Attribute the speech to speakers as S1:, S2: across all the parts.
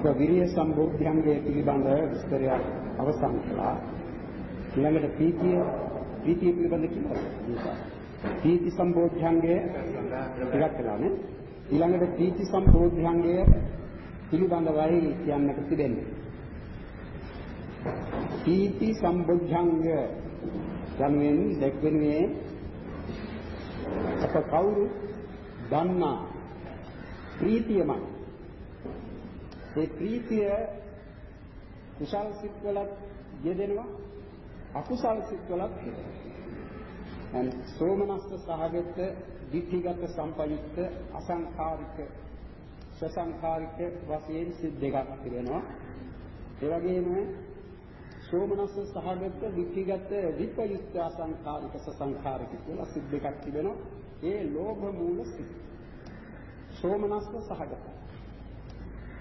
S1: අප විරිය සම්බෝධ්‍යංගය පිළිබඳ විස්තරයක් අවසන් කළා. ඊළඟට ප්‍රීතිය ප්‍රීතිය පිළිබඳ කියලා. ප්‍රීති සම්බෝධ්‍යංගය ටිකක් කළානේ. ඊළඟට ප්‍රීති සම්බෝධ්‍යංගය පිළිබඳවයි කියන්නට තිබෙන්නේ. ප්‍රීති සම්බෝධ්‍යංග යනුවෙන් දැක්වෙන්නේ අප කවුරු දන්නා ප්‍රීතියමයි. ඒ ප්‍රීතිය කුසල් සිත්වලත් යෙදෙනවා අකුසල් සිත්වලත් යෙදෙනවා. and සෝමනස්ස සහගත ditthිගත සම්පයුක්ත අසංඛාරික සසංඛාරික වශයෙන් සිත් දෙකක් තිබෙනවා. ඒ වගේම සෝමනස්ස සහගත ditthිගත විපයුක්ත අසංඛාරික සසංඛාරික කියලා සිත් දෙකක් තිබෙනවා. ඒ ලෝභ මූල සිත්. සෝමනස්ස සහගත.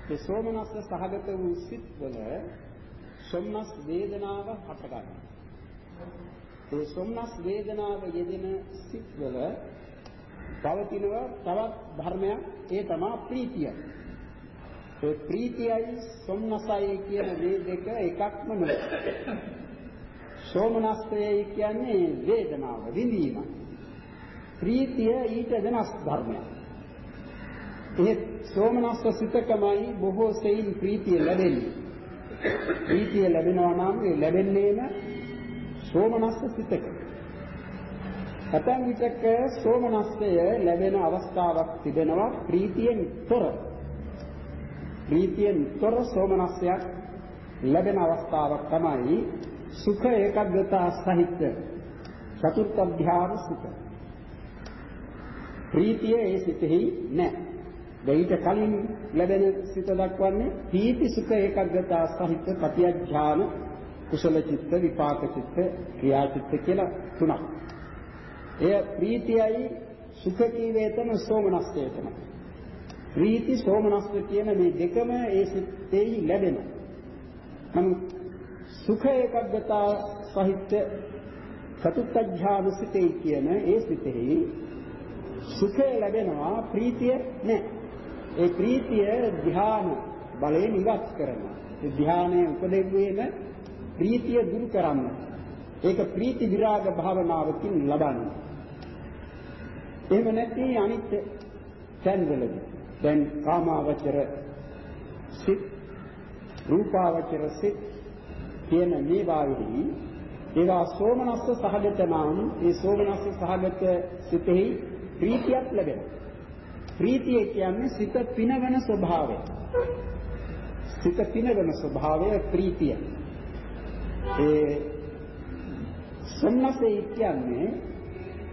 S1: ඒ සෝමනස්ස සහගත වූ සිත් වල සොම්නස් වේදනාව හටගන්නවා. ඒ සොම්නස් වේදනාව යෙදෙන සිත් වල පවතිනව තවත් ධර්මයක් ඒ තමයි ප්‍රීතිය. ඒ ප්‍රීතියයි සොම්නසයි කියන මේ දෙක එකක්ම නෙවෙයි. සෝමනස්යයි කියන්නේ වේදනාව විඳීම. ප්‍රීතිය ඊට වෙනස් ධර්මයක්. ඒ සෝමනස්ස සිතකමයි බොහෝ සෙයින් ප්‍රීතිය ලැබෙන්නේ. ප්‍රීතිය ලැබෙනවා නම් ඒ ලැබෙන්නේම සෝමනස්ස සිතක. ඇතැම් විටක සෝමනස්සය ලැබෙන අවස්ථාවක් තිබෙනවා ප්‍රීතියෙන් තොර. ප්‍රීතියෙන් තොර සෝමනස්සයක් ලැබෙන අවස්ථාවක් තමයි සුඛ ඒකග්‍රතා සහිත චතුර්ථ ධ්‍යාන සුඛ. ප්‍රීතිය ඒ සිතෙහි නැහැ. දෙයිට කලින් ලැබෙන සිත දක්වන්නේ පීති සුඛ ඒකග්‍රතා සහිත පටිඥාන කුසල චිත්ත විපාක චිත්ත ක්‍රියා චිත්ත කියලා තුනක්. එය ප්‍රීතියයි සුඛ කීවේතන සෝමනස්තේතන. ප්‍රීති සෝමනස්ත කියන මේ දෙකම ඒ සිතෙහි ලැබෙනවා. නමුත් සුඛ ඒකග්‍රතා සහිත චතුත්ථඥාන සිතේ කියන ඒ සිතෙහි සුඛය ලැබෙනවා ප්‍රීතිය නැහැ. ඒ ප්‍රීතිය ධ්‍යාන බලයෙන් ඉවත් කරනවා. ඒ ධ්‍යානයේ උපදෙව්වේම ප්‍රීතිය දුරු කරන්න. ඒක ප්‍රීති විරාග භාවනාවකින් ලබන්නේ. එහෙම නැති අනිත් තැන්වලදී දැන් කාමාවචර සිත් රූපාවචර සිත් කියන මේ වාගෙහි ඒවා සෝමනස්ස සහගත නම් ඒ සෝමනස්ස සහගත සිතෙහි ප්‍රීතියක් ලැබෙනවා. ප්‍රීතිය කියන්නේ සිත පිනවන ස්වභාවය. සිත පිනවන ස්වභාවය ප්‍රීතිය. ඒ සම්නසේ කියන්නේ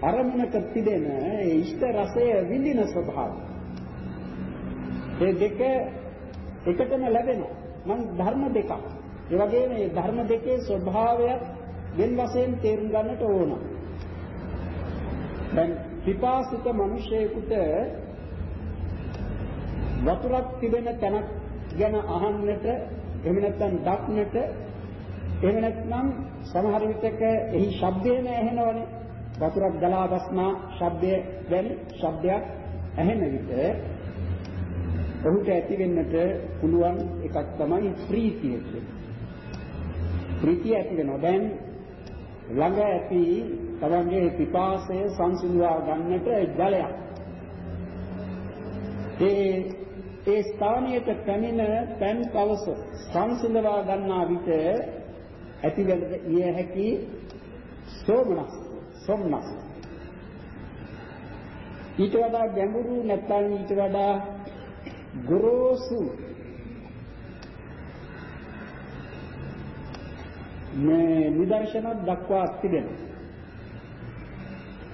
S1: අරමුණක තිබෙන ඒ ඉෂ්ට රසය විඳින ස්වභාවය. ඒ දෙක එකටම ලැබෙනවා. මං ධර්ම දෙකක්. ඒ වගේම මේ ධර්ම දෙකේ ස්වභාවය වෙන වශයෙන් තේරුම් ගන්නට ඕන. දැන් පිපාසිත මිනිසෙකුට වතුරක් තිබෙන තැනක් ගැන අහන්නට එහෙම නැත්නම් දක්නට එහෙම නැත්නම් සමහර විටක එහි ශබ්දේම ඇහෙනවනේ වතුරක් ගලා බස්නා ශබ්දය වැනි ශබ්දයක් ඇහෙන විට ඔහුට ඇති වෙන්නට පුළුවන් එකක් තමයි ප්‍රීතිය කියන්නේ. ප්‍රීතිය ඇති වෙනවා. දැන් ළඟ ඇති තමන්ගේ පිපාසය සංසිඳවා ගන්නට ජලයක්. ඒ ඒ ස්ථානයට පැමිණ පෑන් කවස සංසිඳවා ගන්නා විට ඇතිවෙන ඊය හැකි සෝමනස් සොම්නස්. ඊට වඩා ගැඹුරු නැත්නම් ඊට වඩා ගොරෝසු මේ නිදර්ශන දක්වා තිබෙනවා.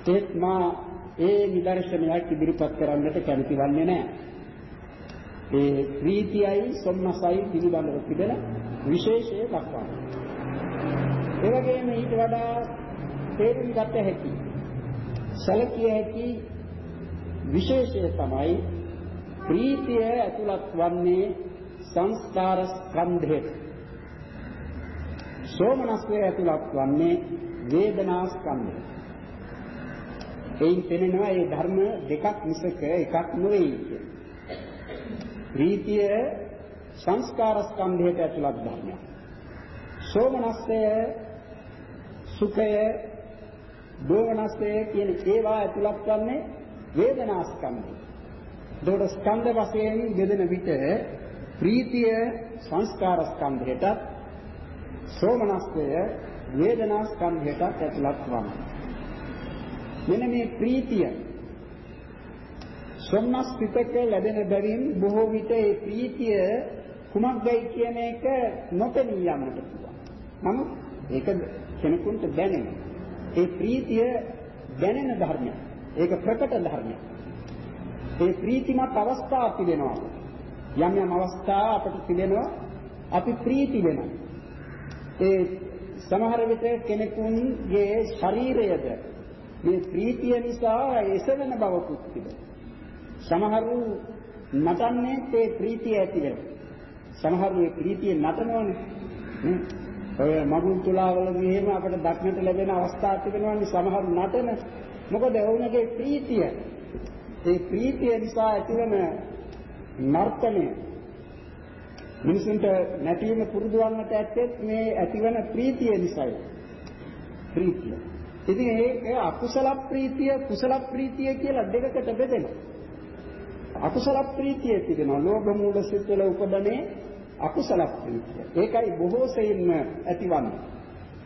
S1: ඒත් මා ඒ නිදර්ශනයක් ඉදිරිපත් කරන්නට කැමති වන්නේ නැහැ. ඒ ප්‍රීතියයි සොම්නසයි පිළිබඳව තිබෙන විශේෂය දක්වනවා. ඒ වගේම ඊට වඩා තේරුම් ගත හැකි සැලකිය හැකි විශේෂය තමයි ප්‍රීතිය ඇතුළත් වන්නේ සංස්කාර ස්කන්ධයට. සෝමනස්ය ඇතුළත් වන්නේ වේදනා ස්කන්ධයට. එයින් පෙනෙනවා මේ ධර්ම දෙකක් මිසක එකක් නෙවෙයි කියන්නේ. ප්‍රීතිය සංස්කාර ස්කන්ධයට ඇතුළත් ධර්මයක්. සෝමනස්සය සුඛය දෝමනස්සය කියන ඒවා ඇතුළත් වන්නේ වේදනා ස්කන්ධය. ඒකට ස්කන්ධ වශයෙන් බෙදෙන විට ප්‍රීතිය සංස්කාර ස්කන්ධයට සෝමනස්සය වේදනා ස්කන්ධයට ඇතුළත් වනවා. මෙන්න මේ ප්‍රීතිය සොම්නස් පිටක ලැබෙන බැවින් බොහෝ විට ඒ ප්‍රීතිය කුමක්දයි කියන එක නොපෙනී යන්නට පුළුවන්. නමුත් ඒක කෙනෙකුට දැනෙනවා. ඒ ප්‍රීතිය දැනෙන ධර්මයක්. ඒක ප්‍රකට ධර්මයක්. ඒ ප්‍රීතිමත් අවස්ථා පිළිනවා. යම් යම් අවස්ථා අපට පිළිනවා අපි ප්‍රීති වෙනවා. ඒ සමහර විට කෙනෙකුගේ ශරීරයද මේ ප්‍රීතිය නිසා එසවෙන බවකුත් තිබෙනවා. සමහරු නටන්නේ ඒ ප්‍රීතිය ඇති වෙනවා. සමහරු ඒ ප්‍රීතිය නටනවනේ. නේ? ඔය මගුල් තුලාවලදී එහෙම අපිට දක්නට ලැබෙන අවස්ථා තිබෙනවානේ සමහරු නටන. මොකද ඔවුන්ගේ ප්‍රීතිය ඒ ප්‍රීතිය නිසා ඇතිවන නර්තනය මිනිසුන්ට නැතිවෙන පුරුදු වන්නට ඇත්තේ මේ ඇතිවන ප්‍රීතිය නිසායි. ප්‍රීතිය. ඉතින් ඒක අකුසල ප්‍රීතිය කුසල ප්‍රීතිය කියලා දෙකකට බෙදෙනවා. අකුසල ප්‍රීතිය තිබෙනවා. ලෝභ මූල සිත්වල උපදනේ අකුසල ප්‍රීතිය. ඒකයි බොහෝ සෙයින්ම ඇතිවන්නේ.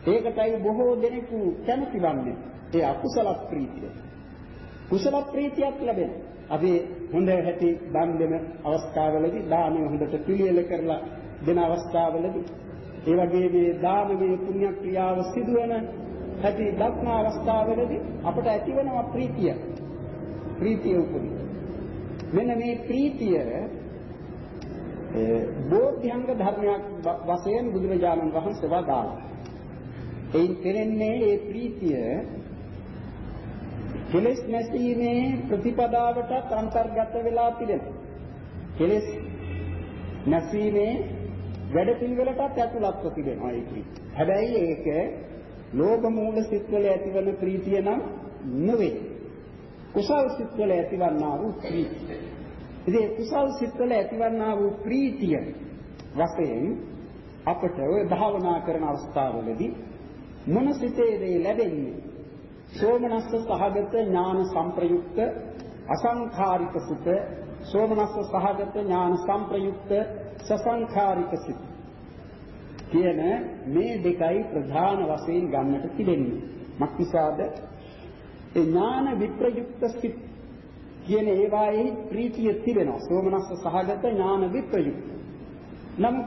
S1: ඒකටයි බොහෝ දෙනෙකු කැමතිවන්නේ. ඒ අකුසල ප්‍රීතිය. කුසල ප්‍රීතියක් ලැබෙනවා. අපි හොඳ හැටි දන් දෙන අවස්ථාවලදී දානය හොඳට පිළියෙල කරලා දෙන අවස්ථාවලදී ඒ වගේ මේ දානමය පුණ්‍ය ක්‍රියාව සිදුවන හැටි දක්නා අවස්ථාවලදී අපට ඇතිවෙනවා ප්‍රීතිය. ප්‍රීතිය උපදින. මෙන්න මේ ප්‍රීතිය බෝධ්‍යංග ධර්මයක් වශයෙන් බුදුරජාණන් වහන්සේ වදාළා. එයින් කෙරෙන්නේ මේ ප්‍රීතිය කෙලෙස් නැසීමේ ප්‍රතිපදාවට අන්තර්ගත වෙලා තිබෙනවා. කෙලෙස් නැසීමේ වැඩ පිළිවෙලටත් ඇතුළත්ව තිබෙනවා ඒකේ. හැබැයි ඒක ලෝභ මූල සිත්වල ඇතිවන ප්‍රීතිය නම් නෙවෙයි. කුසල් සිත්වල ඇතිවන්නා වූ ප්‍රීතිය. ඉතින් කුසල් සිත්වල ඇතිවන්නා වූ ප්‍රීතිය වශයෙන් අපට ওই භාවනා කරන අවස්ථාවවලදී මොන සිතේද ලැබෙන්නේ? සෝමනස්ස සහගත ඥාන සංප්‍රයුක්ත අසංඛාරික සිත සෝමනස්ස සහගත ඥාන සංප්‍රයුක්ත සසංඛාරික සිත කියන මේ දෙකයි ප්‍රධාන වශයෙන් ගන්නට තිබෙන්නේ. මක්නිසාද ඒ ඥාන විප්‍රයුක්ත සිත් කියන ඒවායේ ප්‍රීතිය තිබෙනවා. සෝමනස්ස සහගත ඥාන විප්‍රයුක්ත. නම්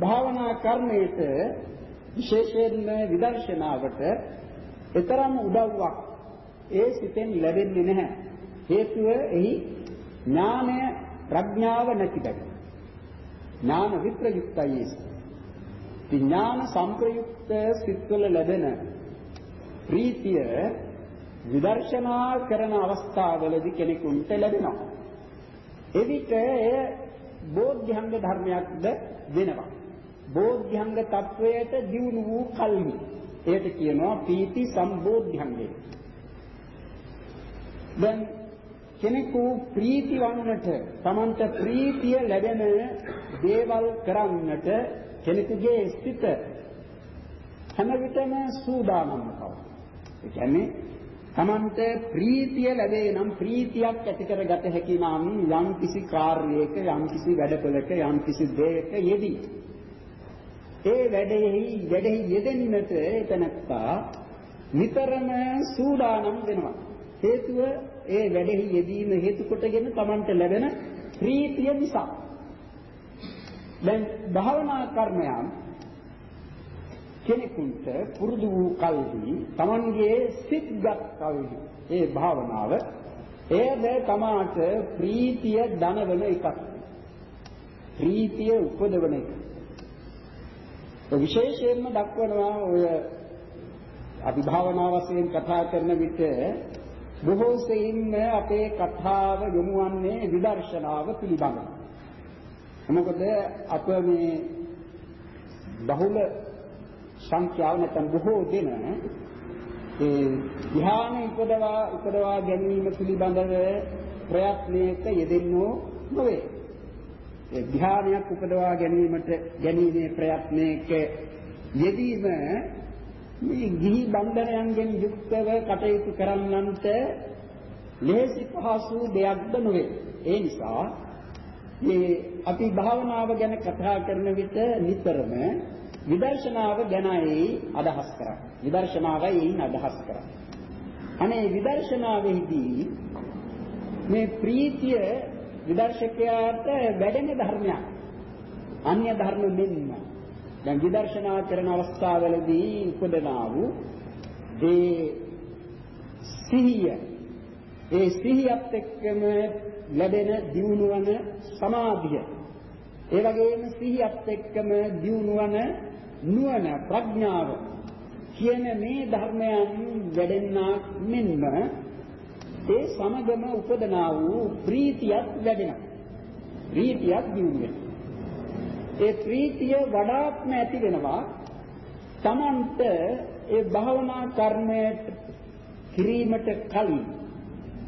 S1: භාවනා කර්මයේට විශේෂයෙන්ම විදර්ශනාවට එතරම් උදව්වක් ඒ සිතෙන් ලැබෙන්නේ නැහැ. හේතුව එහි ඥානය ප්‍රඥාව නැති බැරි. ඥාන විප්‍රයුක්තයි. ඥාන සංප්‍රයුක්ත සිත්වල ලැබෙන ප්‍රීතිය විදර්ශනා කරන අවස්ථාවලදී කෙනෙකුට ලැබෙනවා. එවිට එය බෝධ්‍යංග ධර්මයක්ද වෙනවා. බෝධ්‍යංග තත්වයට දියුණු වූ කල්හි එයට කියනවා පීති සම්බෝධ්‍යංගය. දැන් කෙනෙකු ප්‍රීති වන්නට තමන්ට ප්‍රීතිය ලැබෙන දේවල් කරන්නට කෙනෙකුගේ සිත හැම විටම සූදානම් බව. ඒ කියන්නේ තමන්ට ප්‍රීතිය ලැබේ නම් ප්‍රීතියක් ඇති කරගත හැකි නම් යම් කිසි කාර්යයක යම් කිසි වැඩපොලක යම් කිසි දෙයක යෙදී. ඒ වැඩෙහි වැඩෙහි යෙදෙන්නට එතනත්තා නිතරම සූදානම් වෙනවා. හේතුව ඒ වැඩෙහි යෙදීම හේතු කොටගෙන Tamanට ලැබෙන ප්‍රීතිය නිසා. දැන් භාවනා කර්මයන් කෙනෙකුට පුරුදු වූ කල්හි Tamanගේ සිත්ගත් කල්හි. ඒ භාවනාව. එයද තමාට ප්‍රීතිය දනවන එකක්. ප්‍රීතිය උපදවන එකක් විශේෂයෙන්ම දක්වනවා ඔය අපි භාවනා වශයෙන් කතා කරන විට බොහෝ සෙයින් අපේ කතාව යොමු වන්නේ විදර්ශනාව පිළිබඳව. මොකද අප මේ බහුල සංඛ්‍යාව නැත්නම් බොහෝ දෙන ඒ ධ්‍යාන උපදවා උපදවා ගැනීම පිළිබඳව ප්‍රයත්නයක යෙදෙන්නෝ නොවේ. ධ්‍යානයක් උපදවා ගැනීමට ගැනීමේ ප්‍රයත්නයක යෙදීම මේ ගිහි බන්ධනයන්ගෙන් යුක්තව කටයුතු කරන්නන්ට ලේසි පහසු දෙයක්ද නොවේ. ඒ නිසා මේ අපි භාවනාව ගැන කතා කරන විට නිතරම විදර්ශනාව ගැනයි අදහස් කරන්නේ. විදර්ශනාවයි අදහස් කරන්නේ. අනේ විදර්ශනාවේදී මේ ප්‍රීතිය විදර්ශකයාට වැඩෙන ධර්මයක්. අන්‍ය ධර්ම මෙන්න. දැන් විදර්ශනා කරන අවස්ථාවලදී උපදනා වූ ඒ සිහිය ඒ සිහියත් එක්කම ලැබෙන දියුණුවන සමාධිය ඒ වගේම සිහියත් එක්කම දියුණුවන නුවණ ප්‍රඥාව කියන මේ ධර්මයන් වැඩෙන්නා මෙන්ම ඒ සමගම උපදනා වූ ප්‍රීතියක් වැඩෙනවා. ප්‍රීතියක් දියුණු ඒ ප්‍රීතිය වඩාත්ම ඇති වෙනවා තමන්ට ඒ භාවනා කර්මයට කිරීමට කලින්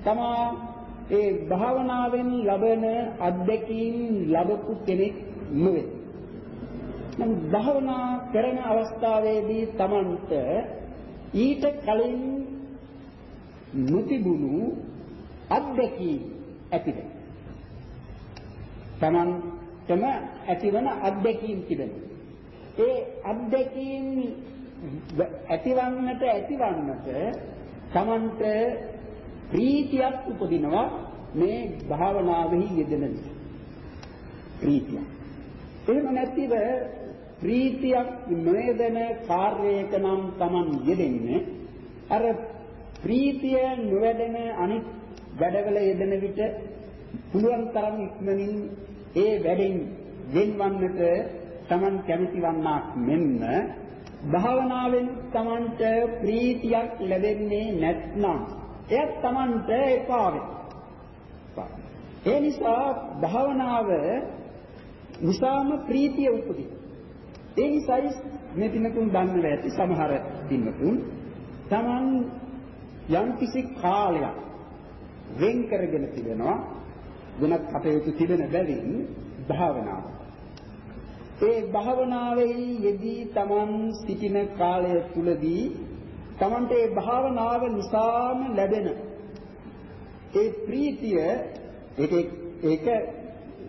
S1: තමා ඒ භාවනාවෙන් ලබන අත්දැකීම් ලැබපු කෙනෙක් නෙවෙයි. නම් භාවනා කරන අවස්ථාවේදී තමන්ට ඊට කලින් නොතිබුණු අත්දැකීම් ඇතිද? තමන්ටම ඇතිවන අත්දැකීම් තිබෙනවා. ඒ අත්දැකීම් ඇතිවන්නට ඇතිවන්නට තමන්ට ප්‍රීතියක් උපදිනවා මේ භාවනාවෙහි යෙදෙන නිසා. ප්‍රීතිය. එහෙම නැතිව ප්‍රීතියක් නොයදෙන කාර්යයක නම් Taman යෙදෙන්නේ අර ප්‍රීතිය නොවැඩෙන අනිත් වැඩවල යෙදෙන විට පුළුවන් තරම් ඉක්මනින් ඒ වැඩෙන් වෙන්වන්නට Taman කැමති වන්නාක් මෙන්න භාවනාවෙන් Tamanට ප්‍රීතියක් ලැබෙන්නේ නැත්නම් එයත් Tamanට එපා ඒ නිසා භාවනාව නිසාම ප්‍රීතිය උපදී. ඒ නිසායි මේ පින්නතුන් දන්නවා ඇති සමහර පින්නතුන් Taman යම් කිසි කාලයක් වෙන් කරගෙන තිබෙනවා වෙනත් කටයුතු තිබෙන බැවින් භාවනාව. ඒ භාවනාවේ යෙදී Taman සිටින කාලය තුලදී Tamanට ඒ භාවනාව නිසාම ලැබෙන ඒ ප්‍රීතිය ඒක ඒක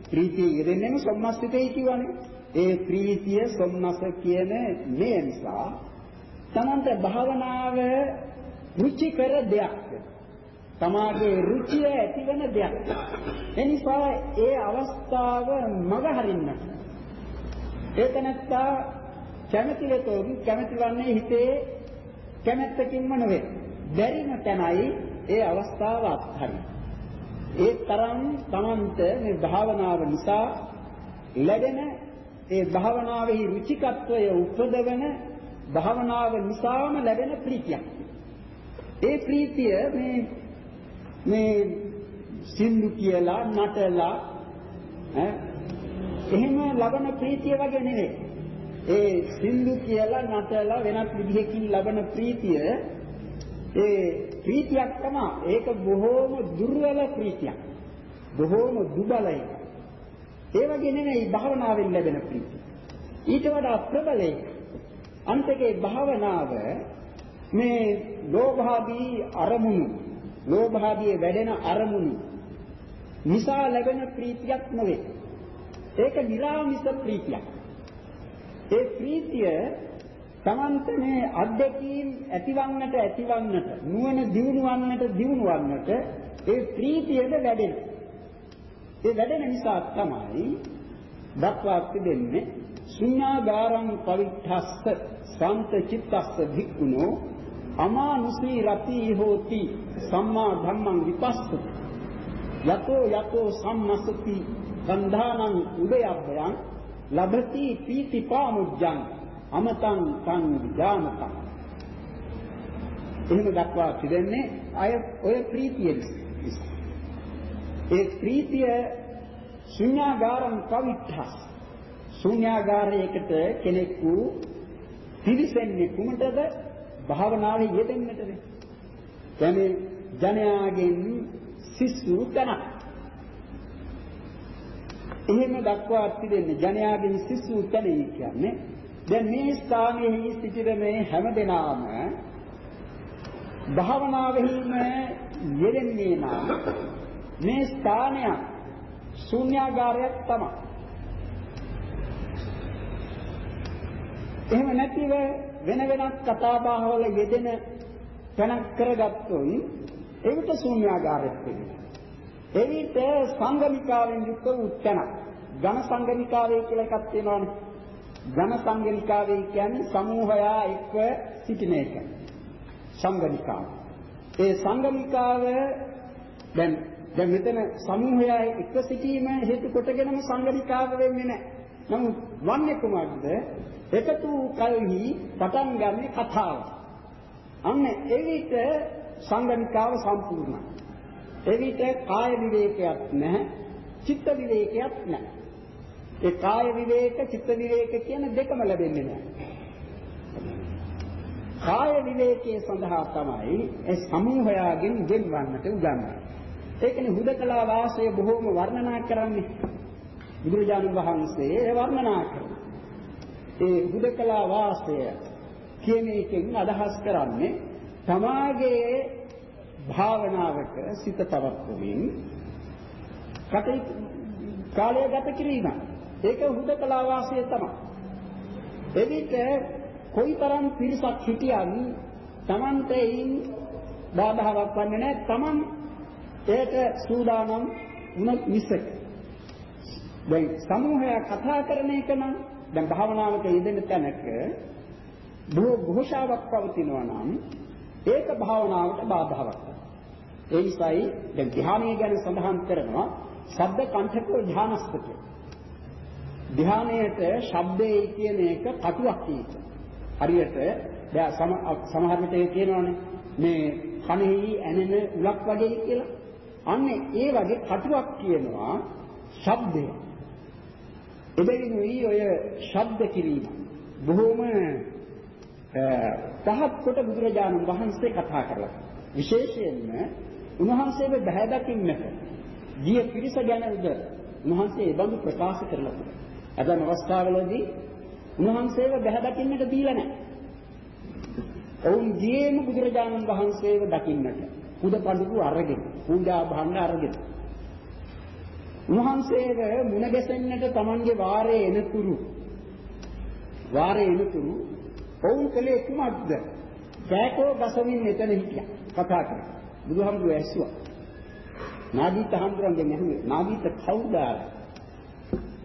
S1: ප්‍රීතිය යෙදෙන්නේම සම්මස්තිතේ කියවනේ. ඒ ප්‍රීතිය සම්මස කියන මේ නිසා තමන්ට භාවනාව රුචිකර දෙයක්. තමාගේ රුචිය ඇතිවන දෙයක්. එනිසා ඒ අවස්ථාව මග හරින්න. ඒතනත්තා කැමැති වෙතොත් කැමැති වන්නේ හිතේ කැමැත්තකින්ම නෙවෙයි. බැරිම තැනයි ඒ අවස්ථාව අත්හරින්න. ඒ තරම් තමන්ට මේ භාවනාව නිසා ලැබෙන ඒ භාවනාවේ රුචිකත්වය උපදවන භාවනාව නිසාම ලැබෙන ප්‍රීතියක්. ඒ ප්‍රීතිය මේ මේ සින්දු කියලා නටලා ඈ එහෙම ලබන ප්‍රීතිය වගේ නෙවෙයි. ඒ සින්දු කියලා නටලා වෙනත් විදිහකින් ලබන ප්‍රීතිය ඒ ප්‍රීතියක් තමයි ඒක බොහෝම දුර්වල ප්‍රීතියක්. බොහෝම දුබල එක. ඒ වගේ නෙමෙයි භාවනාවෙන් ලැබෙන ප්‍රීතිය. ඊට වඩා ප්‍රබල එක. අන්තිකේ භාවනාව මේ ලෝභාදී අරමුණු ලෝභාදී වැඩෙන අරමුණු නිසා ලැබෙන ප්‍රීතියක් නෙවෙයි. ඒක නිර්ාමිස ප්‍රීතියක්. ඒ ප්‍රීතිය තමන්ට මේ අධ්‍යක්ීම් ඇතිවන්නට ඇතිවන්නට නුවණ දියුණුවන්නට දියුණුවන්නට ඒ ප්‍රීතියද වැඩෙන. ඒ වැඩෙන නිසා තමයි දක්වා තිබෙන්නේ ශුඤ්ඤාගාරං පවිත්තස්ස සාන්ත චිත්තස්ස භික්ඛුනෝ අමානුසී රති හෝති සම්මා ධම්මං විපස්සති. යතෝ යතෝ සම්මසති ගන්ධානං උදයබ්බයන් ලබති පීති පාමුජ්ජං අමතං තං විජානතං. එහෙම දක්වා තිබෙන්නේ අය ඔය ප්‍රීතිය ඒ ප්‍රීතිය ශුන්‍යාගාරං පවිත්‍ථස් ශුන්‍යාගාරයකට කෙනෙකු පිවිසෙන්නේ කුමටද? භාවනාවේ යෙදෙන්නටද? කියන්නේ ජනයාගෙන් සිස්සු තනක්. එහෙම දක්වා තිබෙන්නේ ජනයාගෙන් සිසු තැනෙයි කියන්නේ. දැන් මේ ස්ථානයේ සිටින මේ හැම දෙනාම භාවනාවෙහිම යෙදෙන්නේ නම් මේ ස්ථානය ශූන්‍යාගාරයක් තමයි. එහෙම නැතිව වෙන වෙනත් කතා බහ වල යෙදෙන තැනක් කරගත්තොත් ඒකට ශූන්‍යාගාරයක් වෙනවා. එවිට සංගමිකාවෙන් යුක්ත වූ තැනක්. ඝන සංගමිකාවේ කියලා එකක් තියෙනවානේ. ඝන සංගමිකාවේ කියන්නේ සමූහයා එක්ව සිටින එක. සංගමිකාව. ඒ සංගමිකාව දැන් දැන් මෙතන සමූහයා එක්ව සිටීම හේතු කොටගෙනම සංගමිකාව වෙන්නේ නැහැ. නමුත් වන්නේ කුමක්ද? එකතු කල්හි පටන් ගන්න කතාව. අන්න එවිට සංගණිකාව සම්පූර්ණයි. එවිට කාය විවේකයක් නැහැ, චිත්ත විවේකයක් නැහැ. ඒ කාය විවේක, චිත්ත විවේක කියන දෙකම ලැබෙන්නේ නැහැ. කාය විවේකයේ සඳහා තමයි ඒ සමූහයාගෙන් වෙන්වන්නට උගන්වන්නේ. ඒකනේ හුදකලා වාසය බොහෝම වර්ණනා කරන්නේ. බුදුරජාණන් වහන්සේ වර්ණනා කරනවා. ඒ හුදකලා වාසය කියන එකෙන් අදහස් කරන්නේ තමාගේ භාවනාවක සිත පවත්වමින් කටයුතු කාලය ගත කිරීම. ඒක හුදකලා වාසය තමයි. එවිට කොයිතරම් පිරිසක් හිටියන් Tamante යින් බාධාවක් වන්නේ නැහැ. Taman ඒට සූදානම් වුණ මිසක. දැන් සමූහයක් කතා කරන එක නම් දැන් භාවනාවක යෙදෙන තැනක බොහෝ ഘോഷාවක් පවතිනවා නම් ඒක භාවනාවට බාධාවක්. ඒ නිසායි දැන් ධ්‍යානය ගැන සඳහන් කරනවා ශබ්ද කණ්ඨකෝ ධ්‍යානස්තක. ධ්‍යානයට ශබ්දේ කියන එක කටුවක් කියන. හරියට දැන් සමහර විට කියනවානේ මේ කණෙහි ඇනෙන උලක් වගේ කියලා. අන්නේ ඒ වගේ කටුවක් කියනවා ශබ්දය. එබැවින් ඔය ශබ්ද කිරීම බොහෝම පහත් කොට බුදුරජාණන් වහන්සේ කතා කරලා විශේෂයෙන්ම උන්වහන්සේව බහැ දකින්නට ගිය පිරිස ගැනද උන්වහන්සේ ඒ බඳු ප්‍රකාශ කරලා තිබෙනවා. අදම අවස්ථාවලදී උන්වහන්සේව බහැ දකින්නට දීලා නැහැ. ඔවුන් ගියේම බුදුරජාණන් වහන්සේව දකින්නට පුද පඬුරු අරගෙන පූජා භාණ්ඩ අරගෙන උන්වහන්සේව මුණ ගැසෙන්නට Tamanගේ වාරේ එනතුරු වාරේ එනතුරු ඔවුන් කලේ කුමක්ද? කෑකෝ ගසමින් එතන හිටියා. කතා කරා. බුදුහාමුදුරුවෝ ඇස්සුවා. නාගීත හඳුරන්නේ නැහැ. නාගීත කවුද?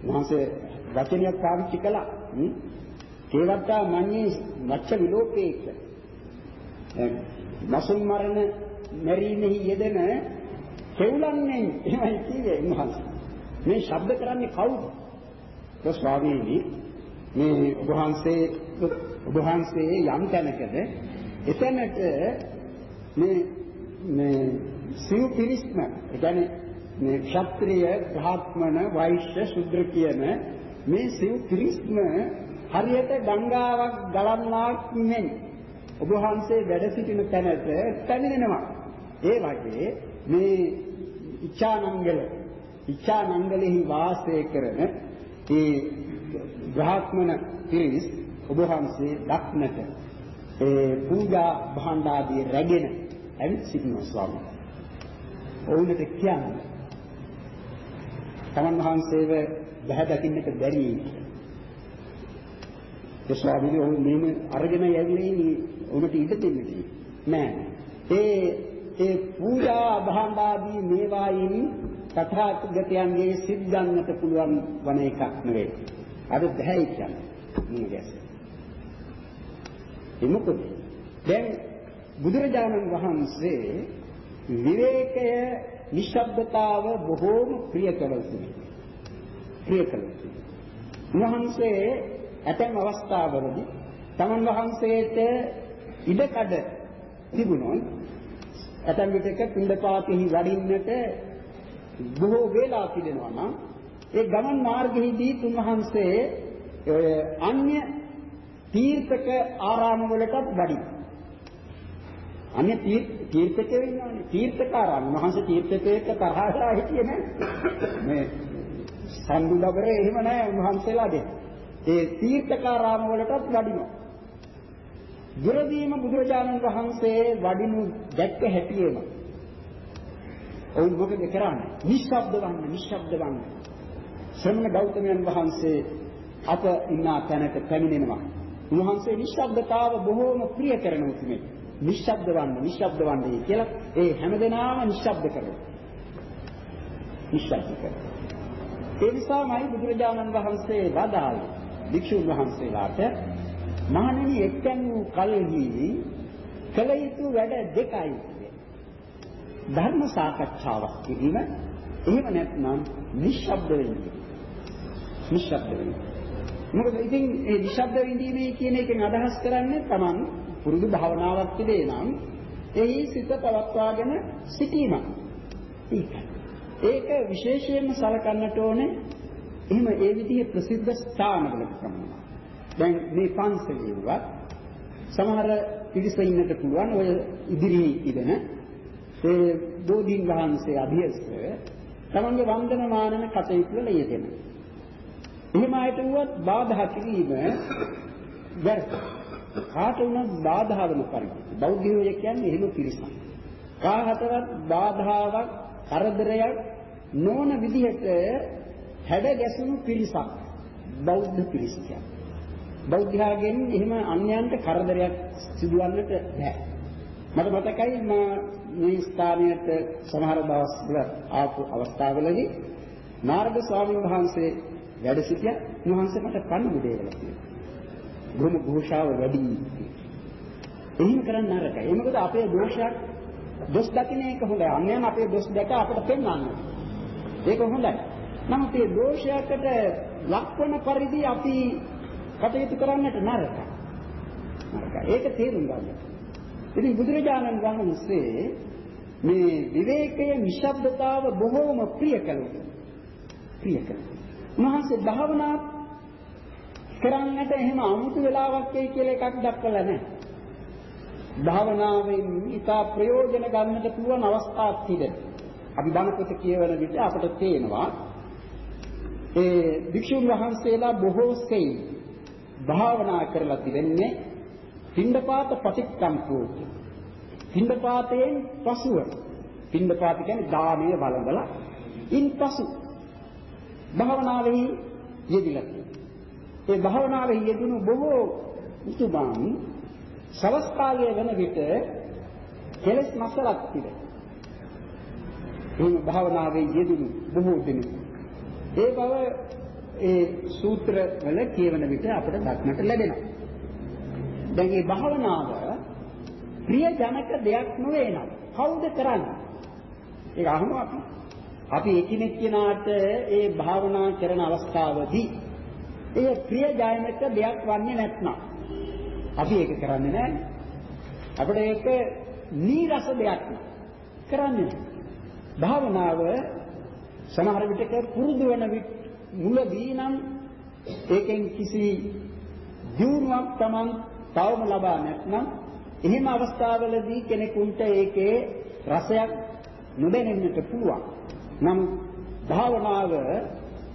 S1: උන්වහන්සේ වචනයක් පාවිච්චි කළා. කේවත්තා මන්නේ මච්ච විලෝපේක. මසුන් මරණ මෙරීමෙහි යෙදෙන කෙවුලන්නේ එහෙමයි කියේ උන්වහන්සේ. මේ ශබ්ද කරන්නේ කවුද? ඒ ස්වාමීනි මේ වහන්සේ වහන්සේ යම් තැනකද එතැනට මේ මේ සිව් පිරිස්ම ඒ කියන්නේ මේ ක්ෂත්‍රීය බ්‍රාහ්මණ වෛශ්‍ය ශුද්‍ර කියන මේ සිව් පිරිස්ම හරියට ගංගාවක් ගලන්නාක් මෙන් ඔබ වහන්සේ වැඩ සිටින තැනට පැමිණෙනවා ඒ වගේ මේ ඉච්ඡානංගල ඉච්ඡානංගලෙහි වාසය කරන ඒ බ්‍රාහ්මණ පිරිස් ඔබ වහන්සේ දක්නට ඒ පූජා භාණ්ඩ ආදී රැගෙන ඇවිත් සිටිනවා ස්වාමීන් වහන්සේ. ඔවුන්ට කියන්නේ තමන් වහන්සේව බහැ දකින්නට බැරි ඒ ස්වාමීන් වහන්සේ මෙහෙම අරගෙන යවිලේ උන්ට ඉඩ දෙන්නේ නෑ. ඒ ඒ පූජා භාණ්ඩ ආදී මේවායින් තථාගතයන්ගේ සිත් ගන්නට පුළුවන් වන එකක් නෙවෙයි. අර බෑ කියන්නේ. මුණ ගැසෙන. ඒ මොකද? දැන් බුදුරජාණන් වහන්සේ විවේකය නිශ්ශබ්දතාව බොහෝම ප්‍රිය කළා. ප්‍රිය කළා. උන්වහන්සේ ඇතැම් අවස්ථාවලදී තමන් වහන්සේට ඉඩකඩ තිබුණොත් ඇතැම් විටක පින්දපාතෙහි වඩින්නට බොහෝ වේලා තිබෙනවා නම් ඒ ගමන් මාර්ගෙහිදී තුන්වහන්සේ ඔය අන්‍ය තීර්ථක ආරාම වලටත් වඩි. අන්‍ය තීර්ථකයෝ ඉන්නවනේ තීර්ථකාරාම. මහන්ස තීර්ථකයක තරහලා හිටියේ නෑ. මේ සම්දුදබර එහෙම නැහැ උන්වහන්සේලා දෙන්න. ඒ තීර්ථකාරාම වලටත් වඩිනවා. දුරදීම බුදුරජාණන් වහන්සේ වඩිනු දැක්ක හැටියෙම ඔවුන් මොකද කරන්නේ? නිශ්ශබ්ද වන්න, නිශ්ශබ්ද වන්න. ශ්‍රමණ ගෞතමයන් වහන්සේ අප ඉන්නා තැනට පැමිණෙනවා. උන්වහන්සේ නිශ්ශබ්දතාව බොහෝම ප්‍රිය කරන උතුමෙක්. නිශ්ශබ්ද වන්න, නිශ්ශබ්ද වන්නේ කියලා ඒ හැමදෙනාම නිශ්ශබ්ද කරනවා. නිශ්ශබ්ද කරනවා. ඒ නිසාමයි බුදුරජාණන් වහන්සේ වදාළේ භික්ෂුන් වහන්සේලාට මහණෙනි එක්තැන් වූ කලෙහි කළ යුතු වැඩ දෙකයි. ධර්ම සාකච්ඡාවක් කිරීම. එහෙම නැත්නම් නිශ්ශබ්ද වෙන්නේ. නිශ්ශබ්ද වෙන්නේ. මොකද ඉතින් මේ නිශ්ශබ්ද වෙන්නේ කියන එකෙන් අදහස් කරන්නේ Taman පුරුදු භාවනාවක් තිබේ නම් එහි සිත පවත්වාගෙන සිටීම ඒක. විශේෂයෙන්ම සලකන්නට ඕනේ. එහෙම ඒ විදිහේ ප්‍රසිද්ධ ස්ථානවලට ප්‍රමාණවත් දැන් මේ පන්සලේවත් සමහර පිරිස ඉන්නට පුළුවන් ඔය ඉදිරියේ ඉඳන ඒ බෝධීන් වහන්සේ අභියස තමන්ගේ වන්දනමානන කටයුතු වල යෙදෙන. එහෙම ආයත වුවත් බාධා කිරීම වැරදි. කාට වුණත් බාධා වෙන පරිදි. බෞද්ධයෝ කියන්නේ එහෙම පිරිසක්. කාහතරත් බාධාවක් කරදරයක් නොවන විදිහට හැඩ ගැසුණු පිරිසක් බෞද්ධ පිරිසක්. බෞද්ධයාගෙන් එහෙම අන්‍යයන්ට කරදරයක් සිදුවන්නට බෑ. මට මතකයි මා මේ ස්ථානයට සමහර දවස්වල ආපු අවස්ථාවලදී නාරද ස්වාමීන් වහන්සේ වැඩ සිටිය උන්වහන්සේ මට පණිවිඩය දෙලා තියෙනවා. ගෘහ භූෂාව වැඩි. එහෙම කරන්න නරකයි. ඒ මොකද අපේ දෝෂයක් දොස් දකින්න එක හොඳයි. අන්‍යයන් අපේ දොස් දැක අපට පෙන්වන්න. ඒක හොඳයි. නමුත් මේ දෝෂයකට ලක්වන පරිදි අපි කටයුතු කරන්නට නරකයි. නරකයි. ඒක තේරුම් ගන්න. ඉතින් බුදුරජාණන් වහන්සේ මේ විවේකයේ නිශ්ශබ්දතාව බොහෝම ප්‍රිය කළා. ප්‍රිය කළා. උන්වහන්සේ භාවනා කරන්නට එහෙම 아무තු වෙලාවක් වෙයි කියලා එකක් දක්වලා නැහැ. භාවනාවෙන් ඉතා ප්‍රයෝජන ගන්නට පුළුවන් අවස්ථාවක් තිබෙනවා. අපි බණ පොත කියවන විට අපට තේනවා ඒ භික්ෂුන් වහන්සේලා බොහෝ සෙයින් භාවනා කරලා තිබෙන්නේ පින්ඩපාත පටික්කම්පෝති. පින්ඩපාතයෙන් පසුව පින්ඩපාත කියන්නේ දානය වළඳලා ඉන්පසු භාවනාවෙහි යෙදිලා ඒ භාවනාවෙහි යෙදුණු බොහෝ උතුමන් සවස් කාලයේ වෙන විට කෙලස් නැසලක් තිබේ. මේ භාවනාවේ යෙදුණු බොහෝ දෙනෙකු ඒ බව ඒ සූත්‍ර වල කියවන විට අපට දක්නට ලැබෙනවා. දැන් මේ භාවනාව ප්‍රිය ජනක දෙයක් නොවේ නම් කවුද කරන්නේ? ඒක අහමු අපි. අපි එකිනෙක කෙනාට ඒ භාවනා කරන අවස්ථාවදී ඒ ප්‍රිය ජනක දෙයක් වන්නේ නැත්නම් අපි ඒක කරන්නේ නැහැ. අපිට ඒක නීරස දෙයක් කරන්නේ භාවනාව සමහර විටක පුරුදු වෙන විට මුලදී නම් ඒකෙන් කිසි දියුණුවක් Taman තවම ලබා නැත්නම් එහෙම අවස්ථාවලදී කෙනෙකුට ඒකේ රසයක් නොදැනෙන්නට පුළුවන්. නම් භාවනාව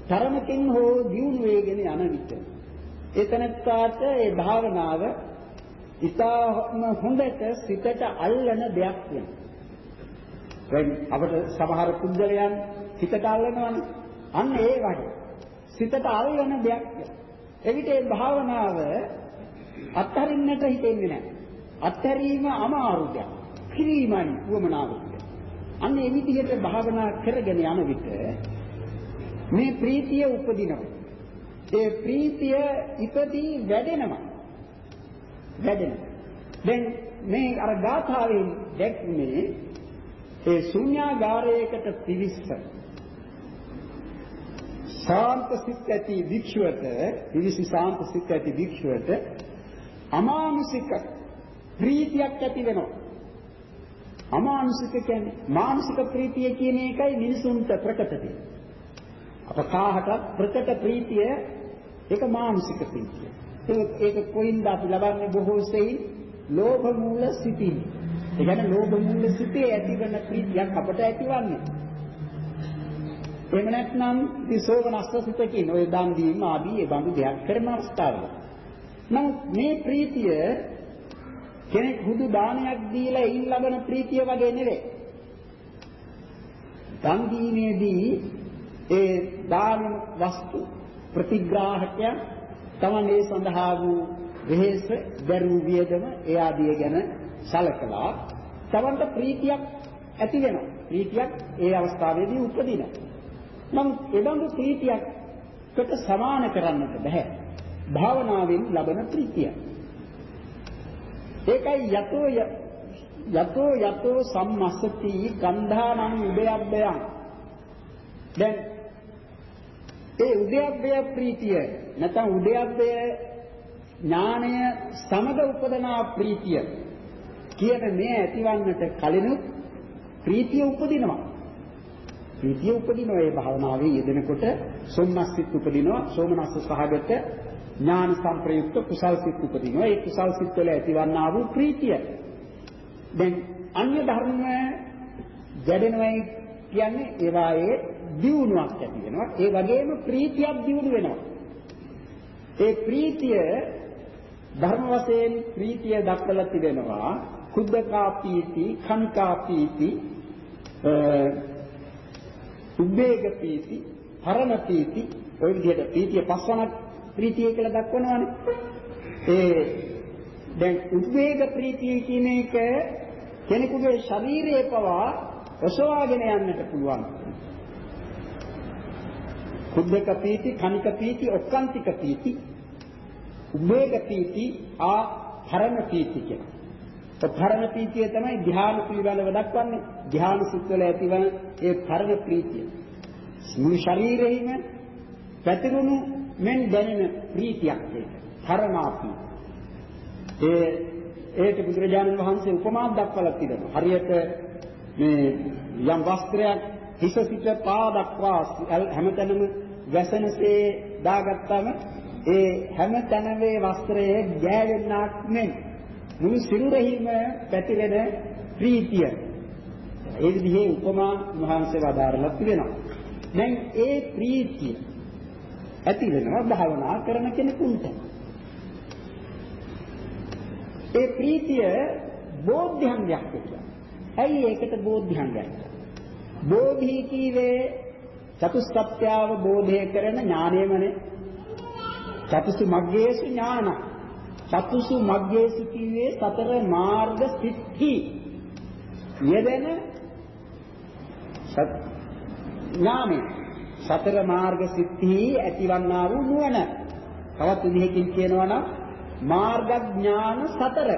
S1: තරමකින් හෝ දියුණු වේගෙන යන විට එතනත්තාට ඒ භාවනාව ඉතාම හොඳට සිතට අල්ලන දෙයක් වෙනවා. දැන් අපට සමහර පුද්ගලයන් සිතට අල්ලනවනේ. අන්න ඒ වගේ. සිතට අල්ලන දෙයක්. එවිට ඒ භාවනාව අත්හරින්නට හිතෙන්නේ නැහැ. අත්හැරීම අමාරු දෙයක්. කිරීමයි වමනාව. අන්න ඒ විදිහට භාවනා කරගෙන යන විට මේ ප්‍රීතිය උපදිනවා. ඒ ප්‍රීතිය ඉපදී වැඩෙනවා. වැඩෙනවා. දැන් මේ අර ගාථාවෙන් දැක්මේ ඒ ශුන්‍යාගාරයකට පිවිස්ස ශාන්ත සිත් ඇති වික්ෂුවට පිවිසි ශාන්ත සිත් ඇති වික්ෂුවට අමානුෂික ප්‍රීතියක් ඇති වෙනවා. අමානුෂික කියන්නේ මානසික ප්‍රීතිය කියන එකයි මිනිසුන්ට ප්‍රකට වෙන්නේ. අප කාහටත් ප්‍රකට ප්‍රීතිය ඒක මානසික ප්‍රීතිය. ඒක කොයින්ද අපි ලබන්නේ? බොහෝ සෙයින් ලෝභ මූල සිතින්. ඒ කියන්නේ ලෝභ මූල සිතේ ඇතිවන ප්‍රීතියක් අපට ඇතිවන්නේ. එහෙම නැත්නම් විසෝවනස්සසිතකින් ඔය දන් දීම ආදී ඒ බඳු දෙයක් කරන අවස්ථාවල. නමුත් මේ ප්‍රීතිය කෙනෙක් හුදු දානයක් දීලා ඉන් ලබන ප්‍රීතිය වගේ නෙවෙයි. දන් දීමේදී ඒ දාන වස්තු ප්‍රතිග්‍රාහකයන් තමන් ඒ සඳහා වූ වෙහෙස දරූ වියදම ඒ ආදිය ගැන සලකලා තමන්ට ප්‍රීතියක් ඇති වෙනවා. ප්‍රීතියක් ඒ අවස්ථාවේදී උපදිනවා. නමුත් එබඳු ප්‍රීතියකට සමාන කරන්නට බෑ. භාවනාවෙන් ලබන ප්‍රීතිය. ඒකයි යතෝ යතෝ යතෝ සම්මස්සති ගන්ධානං උදයබ්බයං දැන් ඒ උදයබ්බය ප්‍රීතිය නැත්නම් උදයබ්බය ඥානය සමග උපදනා ප්‍රීතිය කියන මේ ඇතිවන්නට කලිනුත් ප්‍රීතිය උපදිනවා ප්‍රීතිය උපදිනවා. ඒ භාවනාවේ යෙදෙනකොට සොම්නස්සිත උපදිනවා. සෝමනස්ස සහගත ඥාන සංප්‍රයුක්ත කුසල් සිත් උපදිනවා. ඒ කුසල් සිත් වල ඇතිවන්නා වූ ප්‍රීතිය. දැන් අන්‍ය ධර්ම ගැඩෙනවයි කියන්නේ ඒවායේ දියුණුවක් ඇති වෙනවා. ඒ වගේම ප්‍රීතියක් දියුණු වෙනවා. ඒ ප්‍රීතිය ධර්ම වශයෙන් ප්‍රීතිය දක්වලා තිබෙනවා. කුද්දකා පීති කනිකා පීති උබ්බේග පීති හරණ පීති ඔය විදිහට ප්‍රීතිය පස්වනක් ප්‍රීතිය කියලා දක්වනවානේ ඒ දැන් උද්වේග ප්‍රීතිය කියන එක කෙනෙකුගේ ශරීරයේ පවා ඔසවාගෙන යන්නට පුළුවන්. කුද්දක පීති, කනික පීති, ඔක්කාන්තික පීති, උද්වේග පීති, ආ හරණ පීති කියන. පරණ ප්‍රීතිය තමයි ධ්‍යාන පිළිබඳව දක්වන්නේ. ධ්‍යාන සිත්වල ඇතිවන ඒ පරණ ප්‍රීතිය. මුළු ශරීරෙහිම පැතිරුණු මෙන් දැනෙන ප්‍රීතියක් ඒක. පරමාපී. ඒ ඒට බුදුරජාණන් වහන්සේ උපමා දක්වලා තිබෙනවා. හරියට මේ යම් වස්ත්‍රයක් හිස සිට පා දක්වා හැමතැනම වැසෙනසේ දාගත්තම ඒ හැමතැනම වස්ත්‍රයේ ගෑවෙන්නක් නෙමෙයි. මුළු සිරුරෙහිම පැතිරෙන ප්‍රීතිය. ඒ විදිහේ උපමා මහන්සේ වදාරලා තිබෙනවා. දැන් ඒ ප්‍රීතිය ඇති වෙනවා භාවනා කරන කෙනෙකුට. ඒ ප්‍රීතිය බෝධ්‍යංගයක් කියලා. ඇයි ඒකට බෝධ්‍යංගයක්? බෝධි කීවේ චතුස්සත්‍යාව බෝධය කරන ඥානයමනේ. චතුසු මග්ගේසු ඥානං චතුසු මග්ගේසු කිව්වේ සතර මාර්ග සිද්ධි. යෙදෙන ඥානෙ සතර මාර්ග සිද්ධි ඇතිවන්නා වූ නුවණ. තවත් විදිහකින් කියනවා නම් මාර්ග ඥාන සතර.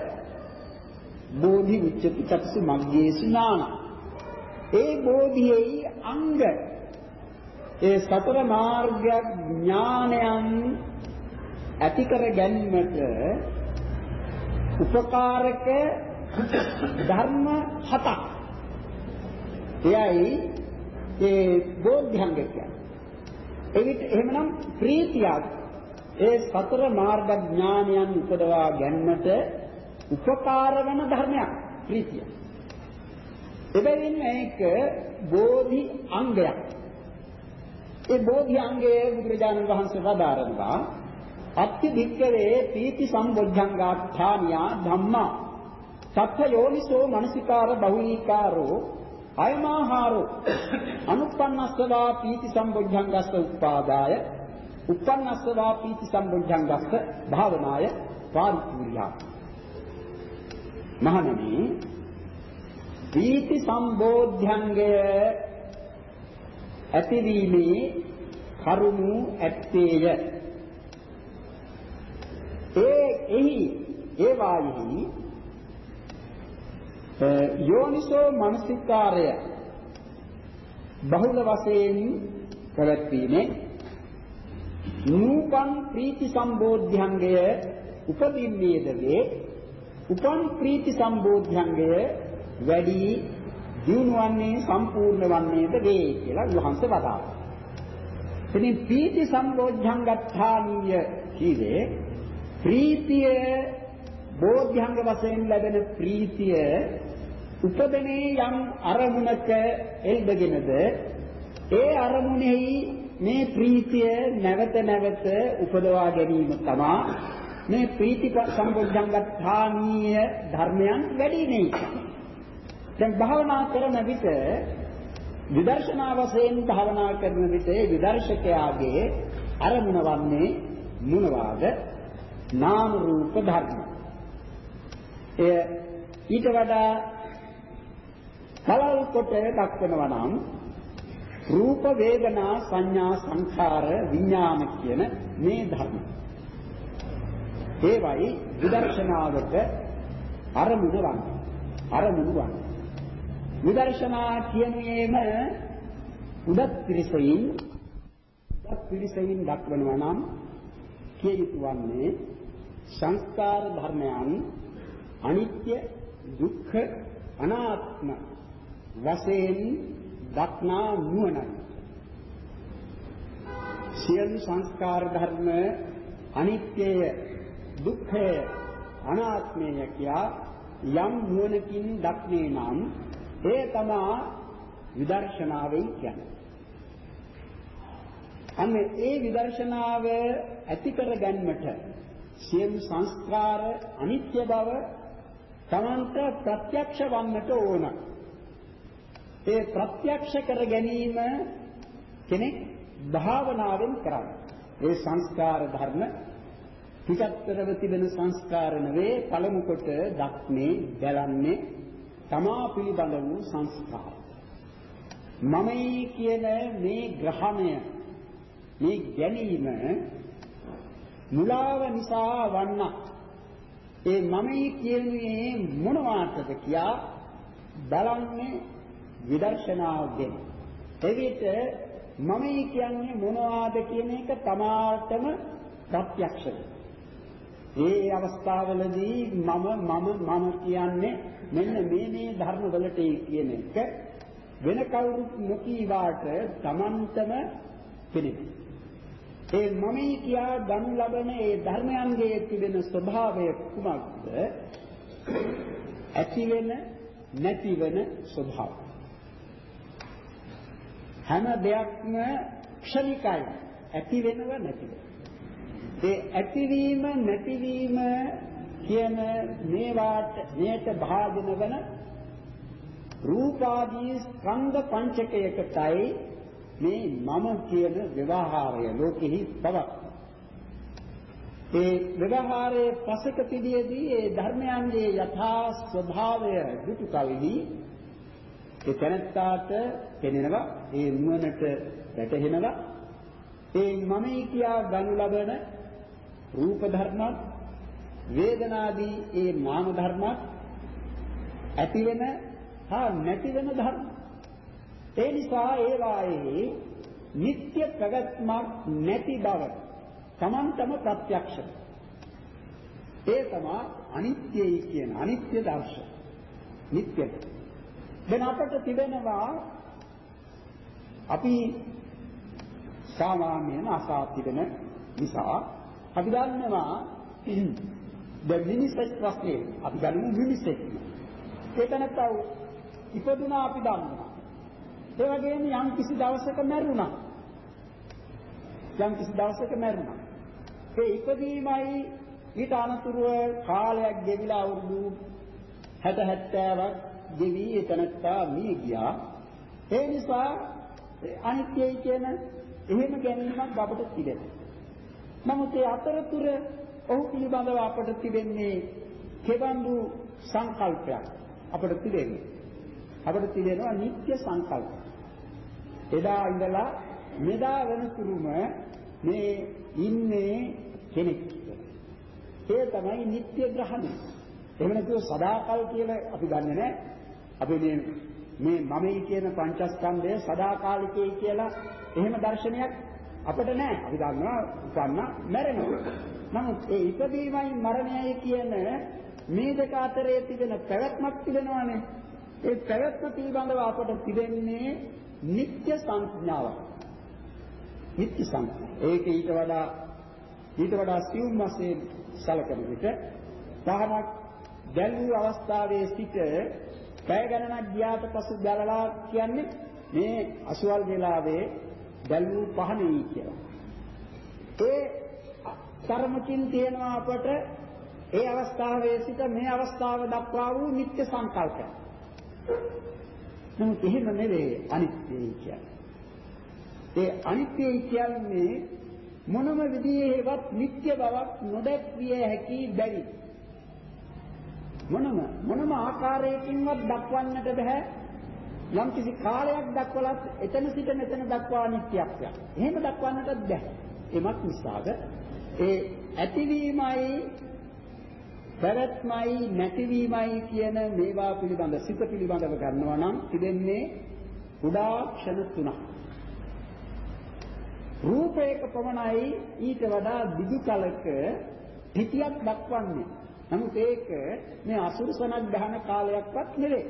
S1: බෝධි උච්චති චතුසු මග්ගේසු ඥාන ඒ බෝධියේ අංග. ඒ සතර මාර්ග ඥානයන් ඇති කර ගැනීමට උපකාරක ධර්ම හතක්. එයයි ඒ බෝධ්‍යංග කියන්නේ. එවිට එහෙමනම් ප්‍රීතියක් ඒ සතර මාර්ග ඥානයන් උපදවා ගැනීමට උපකාර වන ධර්මයක් ප්‍රීතිය. එබැවින් මේක බෝධි අංගයක්. ඒ බෝධි අංගය බුදුරජාණන් වහන්සේ වදාරනවා අත්ති භික්කවේ පීති සම්බොද්ධංගාඨානියා ධම්මා. සත්‍ය යෝනිසෝ මනසිකාර බහුලීකාරෝ අයමාහාරෝ. අනුප්පන්නස්සවා පීති සම්බොද්ධංගස්ස උපාදාය. උප්පන්නස්සවා පීති සම්බොද්ධංගස්ස භාවනාය පාරිපූර්ණා. මහණනි පීති සම්බෝධ්‍යංගය ඇතිවීමේ කරුණු ඇත්තේය. ඒ එහි ඒ වායෙහි යෝනිසෝ මනසිකාරය බහුල වශයෙන් පැවැත්වීමේ නූපන් ප්‍රීති සම්බෝධ්‍යංගය උපදින්නේද වේ උපන් ප්‍රීති සම්බෝධ්‍යංගය වැඩි දිනුවන්නේ සම්පූර්ණ වන්නේද වේ කියලා වහන්සේ වදාළා. ඉතින් ප්‍රීති සම්බෝධ්‍යංගත්ථානීය කීවේ ප්‍රීතිය බෝධ්‍යංග වශයෙන් ලැබෙන ප්‍රීතිය උපදනේ යම් අරමුණක එල්බගෙනද ඒ අරමුණෙහි මේ ප්‍රීතිය නැවත නැවත උපදවා ගැනීම තමයි මේ ප්‍රීති සම්බොධ්‍යංගත්ථානීය ධර්මයන් වැඩි නෙයි. දැන් භාවනා කරන විට විදර්ශනා වශයෙන් භාවනා කරන විට විදර්ශකයාගේ අරමුණ වන්නේ මොනවාද? නාම රූප ධර්ම. එය ඊට වඩා බලල් කොට දක්වනවා නම් රූප වේදනා සංඥා සංඛාර විඥාන කියන මේ ධර්ම. ඒවයි විදර්ශනාවට අරමුණ වන්නේ. අරමුණ වන්නේ. විදර්ශනා කියන්නේම උදත් පිරිසෙයින් උදත් පිරිසෙයින් දක්වනවා නම් කිය යුතු වන්නේ සංස්කාර ධර්මයන් අනිත්‍ය දුක්ඛ අනාත්ම වශයෙන් දක්නා නුවණයි සියලු සංස්කාර ධර්ම අනිත්‍යය දුක්ඛය අනාත්මය කියා යම් නුවණකින් දක්නේ නම් ඒ තමා විදර්ශනාවෙන් කියන්නේ. අන්න ඒ විදර්ශනාව ඇති කර ගැනීමට සියලු සංස්කාර අනිත්‍ය බව තමන්ට ප්‍රත්‍යක්ෂ වන්නට ඕන. ඒ ප්‍රත්‍යක්ෂ කර ගැනීම කෙනෙක් භාවනාවෙන් කරන්නේ. ඒ සංස්කාර ධර්ම පිටත්තරව තිබෙන සංස්කාර නෙවේ පළමු කොට දක්නේ බලන්නේ තමා පිළිබඳ වූ සංස්කාර. මමයි කියන මේ ග්‍රහණය මේ ගැනීම මුලාව නිසා වන්නක්. ඒ මමයි කියන්නේ මොනවාටද කියා බලන්නේ විදර්ශනාවෙන්. එවිට මමයි කියන්නේ මොනවාද කියන එක තමාටම ප්‍රත්‍යක්ෂයි. මේ අවස්ථාවලදී මම මම මම කියන්නේ මෙන්න මේ මේ ධර්ම වලට කියන එක වෙන කවුරුත් නොකීවාට Tamanටම පිළිගන්න. ඒ මමයි කියා ගනු ලබන ඒ ධර්මයන්ගේ තිබෙන ස්වභාවය කුමක්ද? ඇති වෙන නැති වෙන ස්වභාවය. හැම දෙයක්ම ක්ෂණිකයි. ඇති වෙනව නැති වෙනව. ඒ ඇතිවීම නැතිවීම කියන මේවාට මේට භාජන වන රූපාදී ස්කන්ධ පංචකයකටයි මේ මම කියන ව්‍යවහාරය ලෝකෙහි පවක්. ඒ ව්‍යවහාරයේ පසක තිබියදී ඒ ධර්මයන්ගේ යථා ස්වභාවය දුටු කලෙහි ඒ තැනත්තාට පෙනෙනවා ඒ නුවණට වැටහෙනවා ඒ මමයි කියා ගනු ලබන රූප ධර්මත් වේදනාදී ඒ නාම ධර්මත් ඇති වෙන හා නැති වෙන ධර්ම. ඒ නිසා ඒවායේ නিত্য ප්‍රගත්මක් නැති බව තමන්ටම ප්‍රත්‍යක්ෂ. ඒ තමා අනිත්‍යයි කියන අනිත්‍ය දර්ශන. නিত্য දැන් අපට තිබෙනවා අපි සාමාන්‍යයෙන් අසා තිබෙන නිසා අපි දන්නවා දැන් මිනිස්සෙක් ප්‍රශ්නේ. අපි ගනිමු මිනිස්සෙක් ඒතනත්තා ඉපදුනා අපි දන්නවා. ඒ වගේම යම් කිසි දවසක මැරුණා. යම් කිසි දවසක මැරුණා. ඒ ඉපදීමයි ඊට අනතුරුව කාලයක් ගෙවිලා අවුරුදු 60 70ක් ගෙවි එතනත්තා මිය ගියා. ඒ නිසා අනිත්‍යයි කියන එහෙම ගැනීමක් අපට තිබෙනවා. නමුත් ඒ අතරතුර ඔහු පිළිබඳව අපට තිබෙන්නේ කෙබඳු සංකල්පයක් අපට තිබෙන්නේ. අපට තිබෙනවා නිත්‍ය සංකල්ප. එදා ඉඳලා මෙදා වෙනතුරුම මේ ඉන්නේ කෙනෙක්. ඒ තමයි නිත්‍ය ග්‍රහණය. එහෙම නැතුව සදාකල් කියලා අපි ගන්නෙ නෑ. අපි මේ මේ මමයි කියන පංචස්කන්ධය සදාකාලිකයි කියලා එහෙම දර්ශනයක් අපිට නෑ. අපි දන්නවා උපන්න මැරෙනවා. නමුත් ඒ ඉපදීමයි මරණයයි කියන මේ දෙක අතරේ තිබෙන පැවැත්මක් තිබෙනවානේ. ඒ පැවැත්ම පිළිබඳව අපට තිබෙන්නේ නිත්‍ය සංඥාවක්. නිත්‍ය සංඥා. ඒක ඊට වඩා ඊට වඩා සියුම් වශයෙන් සැලකෙන විට පහනක් දැල්වූ අවස්ථාවේ සිට පැය ගණනක් ගියාට පසු බලලා කියන්නේ මේ අසුවල් වෙලාවේ බැලූ පහනෙයි කියලා. ඒ කර්මකින් තියෙනවා අපට ඒ අවස්ථාවේ සිට මේ අවස්ථාව දක්වා වූ නිත්‍ය සංකල්පය. නමුත් එහෙම නෙවෙයි අනිත්‍යයි කියන්නේ. ඒ අනිත්‍යයි කියන්නේ මොනම විදිහේවත් නිත්‍ය බවක් නොදැක්විය හැකි බැරි. මොනම මොනම ආකාරයකින්වත් දක්වන්නට බෑ යම් කිසි කාලයක් දක්වලත් එතන සිට මෙතන දක්වා නිත්‍යත්වයක්. එහෙම දක්වන්නටත් බෑ. එමත් නිසාද ඒ ඇතිවීමයි පැවැත්මයි නැතිවීමයි කියන මේවා පිළිබඳ සිත පිළිබඳව ගන්නවා නම් තිබෙන්නේ කුඩා ක්ෂණ තුනක්. රූපයක පමණයි ඊට වඩා දිගු කලක පිටියක් දක්වන්නේ. නමුත් ඒක මේ අසුරසනක් ගහන කාලයක්වත් නෙවෙයි.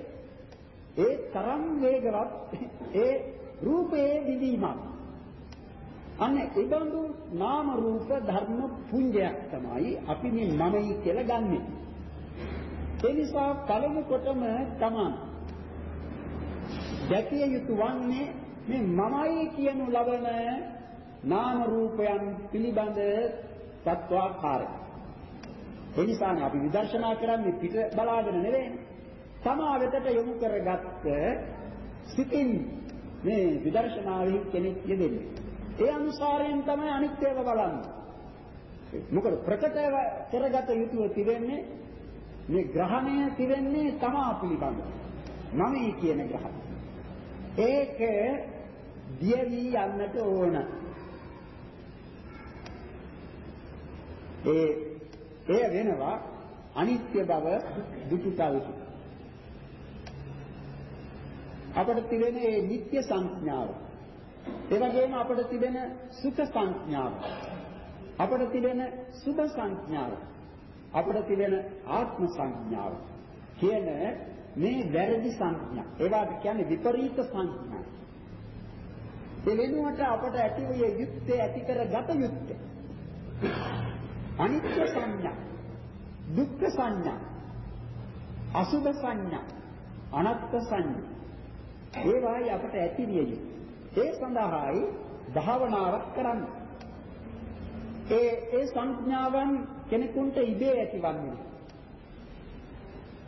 S1: ඒ තරම් වේගවත් ඒ රූපයේ විදීමක්. අන්න ඒබඳු නාම රූප ධර්ම පුඤ්ජයක් තමයි අපි මේ මමයි කියලා ගන්නෙ. ඒ නිසා පළමු කොටම තමන් දැකිය යුතු වන්නේ මේ මමයි කියනු ලබන නාම රූපයන් පිළිබඳ තත්වාකාරය. ඒ නිසා අපි විදර්ශනා කරන්නේ පිට බලාගෙන නෙවෙයි. තමා වෙතට යොමු කරගත්ත සිතින් මේ විදර්ශනාවෙහි කෙනෙක් යෙදෙන්නේ. ඒ අනුසාරයෙන් තමයි අනිත්‍යව බලන්නේ. මොකද ප්‍රකටව කරගත යුතුව තිබෙන්නේ මේ ග්‍රහණය තිබෙන්නේ තමා පිළිබඳ. මමයි කියන ග්‍රහණය. ඒක දියවි යන්නට ඕන. ඒ එය වෙනවා අනිත්‍ය බව දුටුකල්හි. අපට තිබෙන මේ නිත්‍ය සංඥාව. ඒ වගේම අපට තිබෙන සුඛ සංඥාව. අපට තිබෙන සුභ සංඥාව. අපට තිබෙන ආත්ම සංඥාව. කියන මේ වැරදි සංඥා. ඒවාට කියන්නේ විපරීත සංඥා. ඒ වෙනුවට අපට ඇති වූ යුක්තේ ඇති කරගත යුත්තේ. අනිත්‍ය සංඥා, දුක්ඛ සංඥා, අසුභ සංඥා, අනාත්ම සංඥා. ඒවායි අපට ඇතිවිය යුතු. ඒ සඳහායි භාවනාවක් කරන්න. ඒ ඒ සංඥාවන් කෙනෙකුට ඉබේ ඇතිවන්නේ.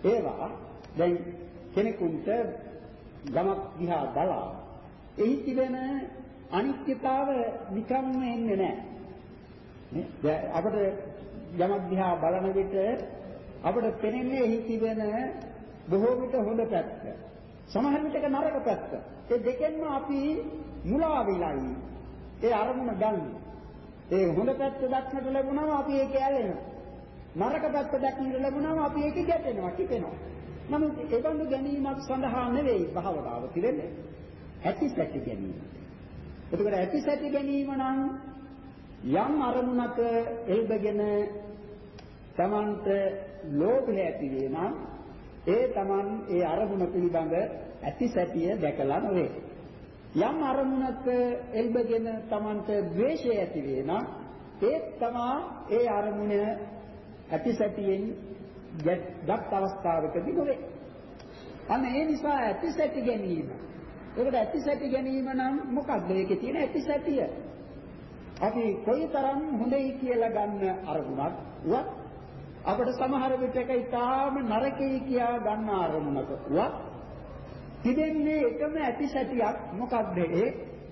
S1: ඒවා දැන් කෙනෙකුට ගමක් දිහා බලලා එහි තිබෙන අනිත්‍යතාව නිකම්ම එන්නේ නැහැ. නේ අපිට යමක් දිහා බලන විට අපිට පෙනෙන්නේ එහි තිබෙන බොහෝ විට හොඳ පැත්ත. සමහර විටක නරක පැත්ත. ඒ දෙකෙන්ම අපි මුලා වෙලායි. ඒ අරමුණ ගන්න. ඒ හොඳ පැත්ත දක්නට ලැබුණාම අපි ඒක ඇලෙනවා. නරක පැත්ත දක්නට ලැබුණාම අපි ඒක ගැටෙනවා, කිපෙනවා. නමුත් ඒ බඳු ගැනීමක් සඳහා නෙවෙයි භාවනාව පිළිෙන්නේ. ඇති සැටි ගැනීම. එතකොට ඇති සැටි ගැනීම නම් යම් අරමුණක එල්බගෙන තමන්ට ලෝභය ඇති වේ නම් ඒ තමන් ඒ අරමුණ පිළිබඳ ඇති සැටිය දැකලා නොවේ. යම් අරමුණක එල්බගෙන තමන්ට ද්වේෂය ඇති වේ නම් ඒ තමා ඒ අරමුණ ඇති සැටියෙන් ගත් අවස්ථාවකදී නොවේ. අන්න ඒ නිසා ඇති සැටි ගැනීම. ඒකට ඇති සැටි ගැනීම නම් මොකක්ද? ඒකේ තියෙන ඇති සැටිය. අපි කොයිතරම් හොඳයි කියලා ගන්න අරමුණක් වත් අපිට සමහර විටක ඊටාම නරකයි කියා ගන්න අරමුණක වත් තිබෙන්නේ එකම ඇති සැටියක් මොකක්ද ඒ?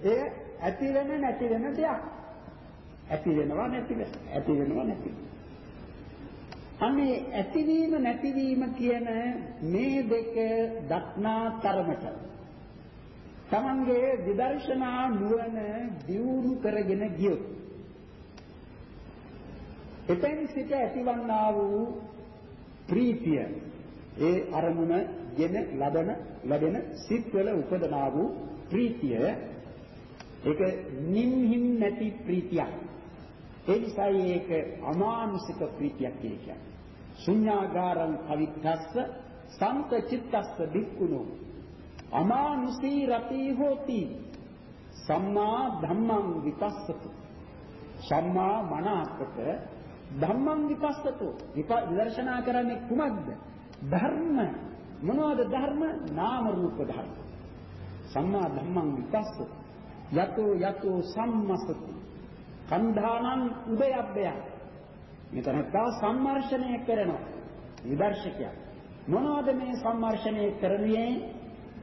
S1: එය ඇති වෙන නැති වෙන දෙයක්. ඇති වෙනවා නැති වෙන ඇති වෙනවා නැති අනේ ඇතිවීම නැතිවීම කියන මේ දෙක දක්නා තරමට තමන්ගේ විදර්ශනා නුවණ දියුණු කරගෙන ගියොත් එතෙන් සිට ඇතිවන්නා වූ ප්‍රීතිය ඒ අරමුණ ගෙන ලබන ලැබෙන සිත්වල උපදනා වූ ප්‍රීතිය ඒක නිම්හිම් නැති ප්‍රීතියක්. ඒ නිසා ඒක අමානුෂික ප්‍රීතියක් කියන්නේ. ශුන්‍යාගාරං කවිත්තස්ස සංකචිත්තස්ස දික්කුණෝ අමානුෂී රති හෝති. සම්මා ධම්මං විපස්සතු සම්මා මනසකට ධම්මං විපස්සතු විදර්ශනා කරන්නේ කුමක්ද ධර්ම මොනවද ධර්ම නාම රූප ධර්ම සම්මා ධම්මං විපස්සති. යතෝ යතෝ සම්මසති. කන්ධානං උදයබ්බය. මෙතනත්තා සම්මර්ෂණය කරනවා. විදර්ශකයා. මොනවද මේ සම්මර්ෂණය කරන්නේ?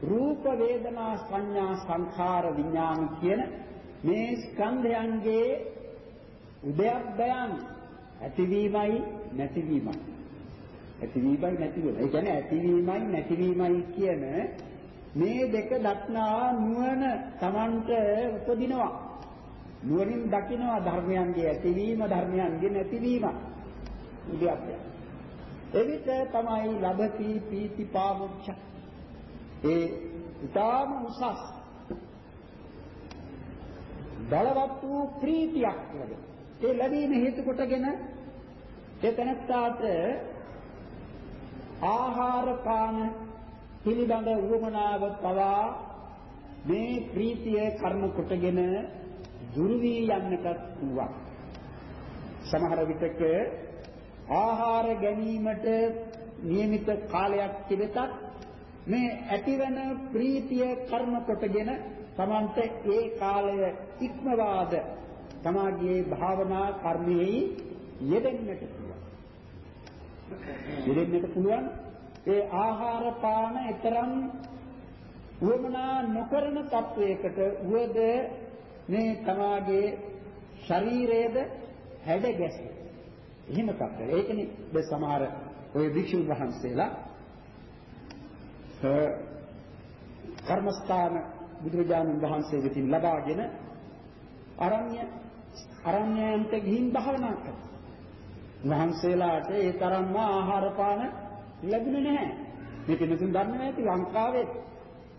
S1: රූප වේදනා සංඥා සංඛාර විඥාන කියන මේ ස්කන්ධයන්ගේ උදයබ්බයන් ඇතිවීමයි නැතිවීමයි. ඇතිවීමයි නැතිවීමයි. ඒ කියන්නේ ඇතිවීමයි නැතිවීමයි කියන මේ දෙක දක්නා නුවණ Tamanට උපදිනවා. නුවණින් දකිනවා ධර්මයන්ගේ ඇතිවීම ධර්මයන්ගේ නැතිවීම. උදයබ්බය එවිට තමයි ලබති පීති පාමුච්ඡ. ඒ ඊටාම උසස්. බලවත් වූ ප්‍රීතියක් ලැබෙන. ඒ ලැබීම හේතු කොටගෙන ඒ තනත්තාට ආහාර පාන පිළිබඳ උවමනාව පවා මේ ප්‍රීතිය කර්ම කොටගෙන දුරු වී යන්නට පුළුවන්. සමහර විටක ආහාර ගැනීමට નિયમિત කාලයක් තිබෙතත් මේ ඇතිවන ප්‍රීතිය කර්ම කොටගෙන තමන්ට ඒ කාලය ඉක්මවාද තමාගේ භාවනා කර්මෙහි යෙදෙන්නට පුළුවන්. යෙදෙන්නට පුළුවන් ඒ ආහාර පාන ඊතරම් වමනා නොකරන තත්වයකට වුවද මේ තමාගේ ශරීරයේද හැඩ ගැසෙන. එහෙම තත්ත්වය. ඒකනේ ද සමහර ওই භික්ෂුන් වහන්සේලා කර්මස්ථාන බුදුරජාණන් වහන්සේ වෙතින් ලබාගෙන අරණ්‍ය අරණ්‍යයන්ට ගිහින් භාවනා කළා. වහන්සේලාට ඒ තරම්ම ආහාර පාන ලැබුණේ නැහැ. මේ පිනතුන් දන්නේ නැති ලංකාවේ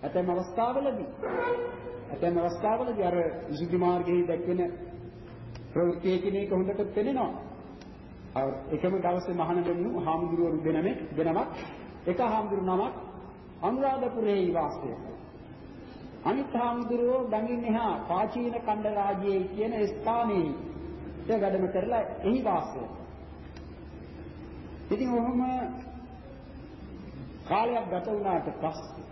S1: ඇතැම් අවස්ථාවලදී ඇතැම් අවස්ථාවලදී අර විසුද්ධි මාර්ගයේ දැක්වෙන ප්‍රවෘත්ති කිනේක හොඳට පෙනෙනවා. අර එකම දවසේ මහාන දෙන්නු හාමුදුරුවරු දෙනමෙක් දෙනමක් එක හාමුදුරු නමක් අනුරාධපුරයේ වාසය කරනවා. අනිත් හාමුදුරුවෝ ගඟින් එහා පාචීන කණ්ඩ රාජ්‍යයේ කියන ස්ථානයේ වැඩම කරලා එහි වාසය ඉතින් ඔහොම කාලයක් ගත වුණාට පස්සේ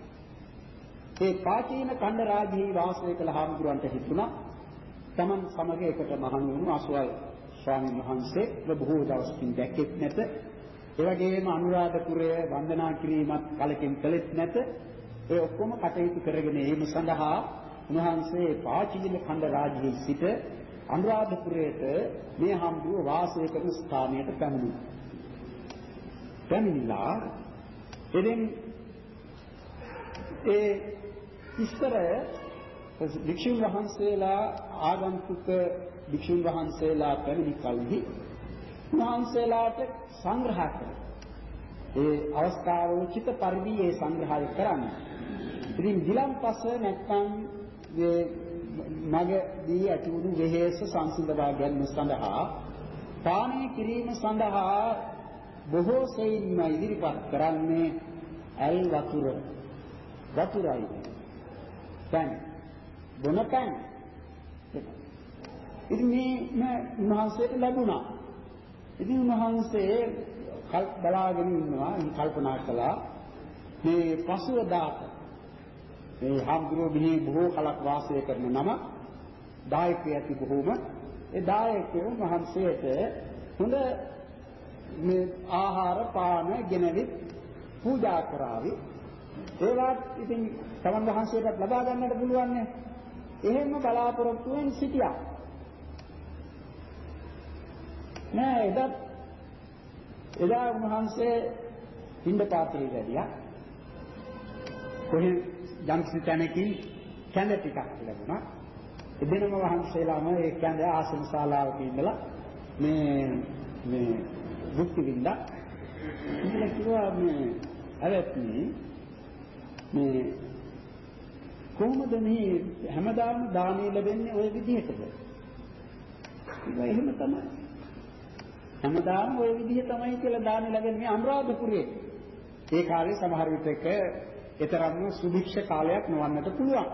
S1: ඒ පාචීන කණ්ඩ රාජ්‍යයේ වාසය කළ හාමුදුරන්ට හිතුණා Taman සමග එකට මහණු වුණු අසවල් ස්වාමීන් වහන්සේ බොහෝ දවසකින් දැක්කෙත් නැත. ඒ වගේම අනුරාධපුරය වන්දනා කිරීමත් කලකින් කළෙත් නැත. ඒ ඔක්කොම කටයුතු කරගෙන ඒම සඳහා උන්වහන්සේ පාචීන ඛණ්ඩ රාජ්‍යයේ සිට අනුරාධපුරයට මේ හම්බුව වාසය කරන ස්ථානයට පැමිණුණා. පැමිණිලා එදින් ඒ ඉස්තර වික්ෂුන් වහන්සේලා ආගන්තුක වික්ෂුන් වහන්සේලා පැමිණි කලෙහි උන්වහන්සේලාට සංග්‍රහ කළා. ඒ අවස්ථාව උචිත පරිදි ඒ සංග්‍රහය කරන්නේ. ඉතින් ගිලන්පස නැත්නම් මේ මගදී ඇතිවුණු වෙහෙස සංසිඳවා ගැනීම සඳහා පානය කිරීම සඳහා බොහෝ සෙයින්ම ඉදිරිපත් කරන්නේ ඇල් වතුර. වතුරයි. දැන් බොන පැන්. ඉතින් මේ මහන්සියට ලැබුණා. ඉතින් උන්වහන්සේ කල්ප බලාගෙන ඉන්නවා කල්පනා කළා මේ පසුවදාට මේ හාමුදුරුවෝ මෙහි බොහෝ කලක් වාසය කරන නම දායකය ඇති බොහෝම. ඒ දායකයෝ මහන්සියට හොඳ මේ ආහාර පාන ගෙනවිත් පූජා කරાવી ඒවත් ඉතින් තමන් වහන්සේට ලබා ගන්නට පුළුවන් නේ එහෙම බලාපොරොත්තු වෙන සිටියා. නෑ එදත් එදා උන්වහන්සේ පින්ඩපාතේ වැඩියා. කොහෙන් යම් තැනකින් කැඳ ටිකක් ලැබුණා එදිනම වහන්සේලාම ඒ කැඳ ආසන ශාලාවක ඉඳලා මේ මේ භුක්ති විඳා ඉතින් කිව්වා මේ අවත්නි මේ කොහොමද මේ හැමදාම දානය ලැබෙන්නේ ওই විදිහටද? ඒක එහෙම තමයි. හැමදාම ওই විදිහ තමයි කියලා දානය ලැබෙන්නේ අනුරාධපුරයේ. ඒ කාලේ සමහර විටක ඒතරම්ම සුභික්ෂ කාලයක් නොවන්නට පුළුවන්.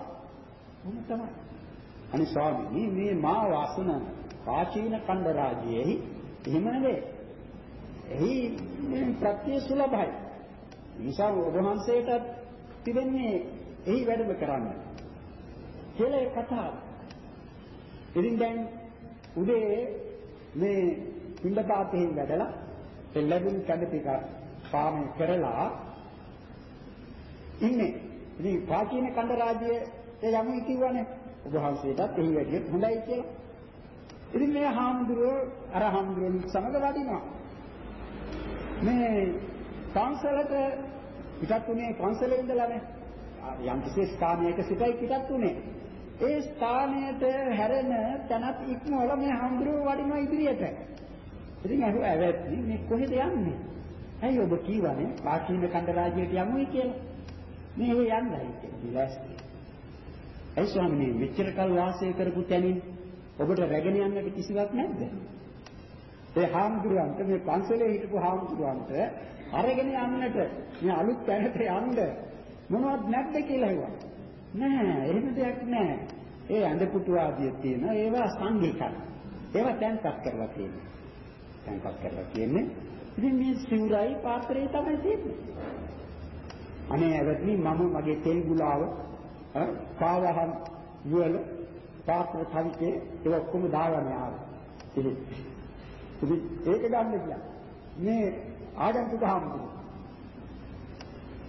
S1: මොන තමයි. අනිත් ස්වාමීනි මේ මා වාසන පාචීන කණ්ඩ රාජ්‍යයේ එහෙම නෙවෙයි. එහි ප්‍රත්‍ය සුලභයි. නිසා ඔබ වහන්සේට තිබෙන්නේ එහි වැඩම කරන්න. කියලා ඒ කතාව. ඉතින් දැන් උදේ මේ පින්ඩපාතයෙන් වැඩලා ලැබුණු කැඳ ටික පාමය කරලා ඉන්නේ. ඉතින් ප්‍රාචීන කණ්ඩ රාජ්‍යයේ යමු කිව්වනේ. ඔබ වහන්සේටත් එහි වැඩිය හොඳයි කියලා. ඉතින් මේ හාමුදුරුවෝ අර හාමුදුරුවෝ සමග වඩිනවා. මේ පන්සලට පිටත් උනේ පන්සලේ ඉඳලානේ. යම් කිසි ස්ථානයක සිටයි පිටත් උනේ. ඒ ස්ථානයට හැරෙන තැනත් ඉක්මවල මේ හාමුදුරුවෝ වඩිනවා ඉදිරියට. ඉතින් අහුව ඇවැත්නි මේ කොහෙද යන්නේ? ඇයි ඔබ කීවනේ ප්‍රාචීන කණ්ඩ රාජ්‍යයට යමුයි කියලා. මේ ඒ යන්නයි කියලා. ඇයි ස්වාමීනි මෙච්චර කල් වාසය කරපු තැනින් ඔබට රැගෙන යන්නට කිසිවක් නැද්ද? ඒ හාමුදුරුවන්ට මේ පන්සලේ හිටපු හාමුදුරුවන්ට අරගෙන යන්නට මේ අලුත් තැනට යන්න මොනවත් නැද්ද කියලා හෙව්වා. නෑ එහෙම දෙයක් නෑ. ඒ ඇඳ පුටු ආදිය තියෙන ඒවා සංඝිකයි. ඒවා තැන්පත් කරලා තියෙනවා. තැන්පත් කරලා තියෙන්නේ. ඉතින් මේ සිවුරයි පාත්‍රය තමයි තියෙන්නේ. අනේ ඇවත්නි මම මගේ තෙල් ගුලාව පාවහන් වල පාත්‍ර තවිතේ ඒක ඔක්කොම දාගන්න ආවා. ඉතින් ඒක ගන්න කියලා. මේ ආගන්තුක හාමුදුරුවෝ.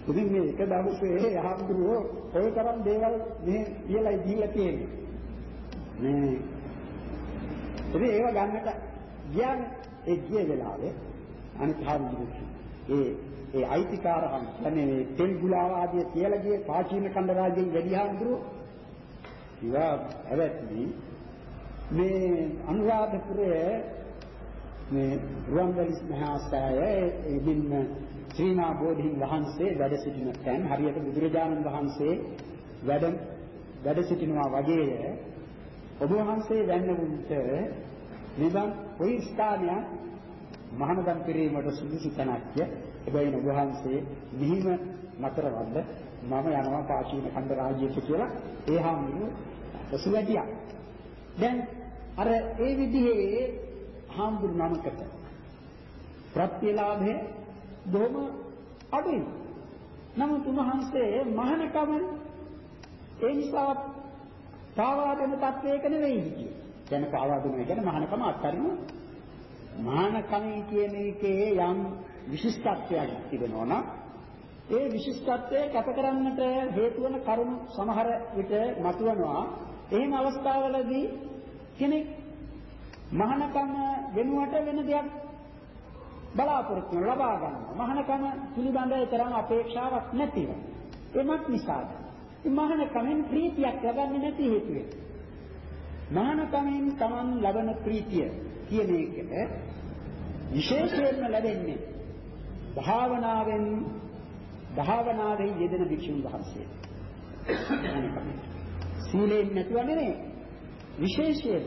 S1: ඉතින් මේ එක දවසේ හාමුදුරුවෝ ඔය තරම් දේවල් මේ කියලා දීලා තියෙන්නේ. මේ ඉතින් ඒව ගන්නට ගියානේ ඒ ගිය වෙලාවේ අනිත් හාමුදුරුවෝ ඒ ඒ අයිතිකාරහන් කියන්නේ මේ තෙල් ගුලාව ආදී කියලා ගිය ප්‍රාචීන කණ්ඩ රාජ්‍යයෙන් වැඩි හාමුදුරුවෝ ඉවා ඇවැත්නි මේ අනුරාධපුරයේ මේ රුවන්වැලි මහාසෑය එදින්න ශ්‍රීනා බෝධීන් වහන්සේ වැඩ සිටින තැන් හරියට බුදුරජාණන් වහන්සේ වැඩ වැඩ සිටිනවා වගේය. ඔබ වහන්සේ වැන්නවුන්ට නිබන් කොයි ස්ථානයක් මහානදම් කිරීමට සුදුසු තැනක්ය එබැවින් ඔබ වහන්සේ නිහිම නතරවන්න මම යනවා පාචීන කන්ද රාජ්‍යයට කියලා ඒ හාමුදුරුවෝ ඔසුවැඩියා දැන් අර ඒ විදිහේ හාමුදුරු නමකට ප්‍රත්‍යලාභය බොහොම අඩුයි. නමුත් උන්වහන්සේ මහානකම ඒ නිසා පාවා දෙන තත්වයක නෙවෙයි හිටියේ. දැන් පාවා දෙන කියන්නේ මහානකම අත්හරින මහානකම කියන එකේ යම් විශිෂ්ටත්වයක් තිබෙනවා නම් ඒ විශිෂ්ටත්වය කැප කරන්නට හේතු වන කරුණු සමහර විට මතුවනවා. එහෙම අවස්ථාවලදී කෙනෙක් මහානකම වෙනුවට වෙන දෙයක් බලාපොරොත්තු ලබා ගන්නවා. මහානකම පිළිබඳ තරම් අපේක්ෂාවක් නැතිව. එමත් නිසාද. මේ මහානකමෙන් ප්‍රීතියක් ලබන්නේ නැති හේතුවෙන්. මහානකමෙන් Taman ලබන ප්‍රීතිය කියන එකට විශේෂයෙන්ම ලැබෙන්නේ භාවනාවෙන් භාවනාවේ යෙදෙන භික්ෂුන් වහන්සේ. සීලයෙන් නැතුව නෙමෙයි. විශේෂයෙන්.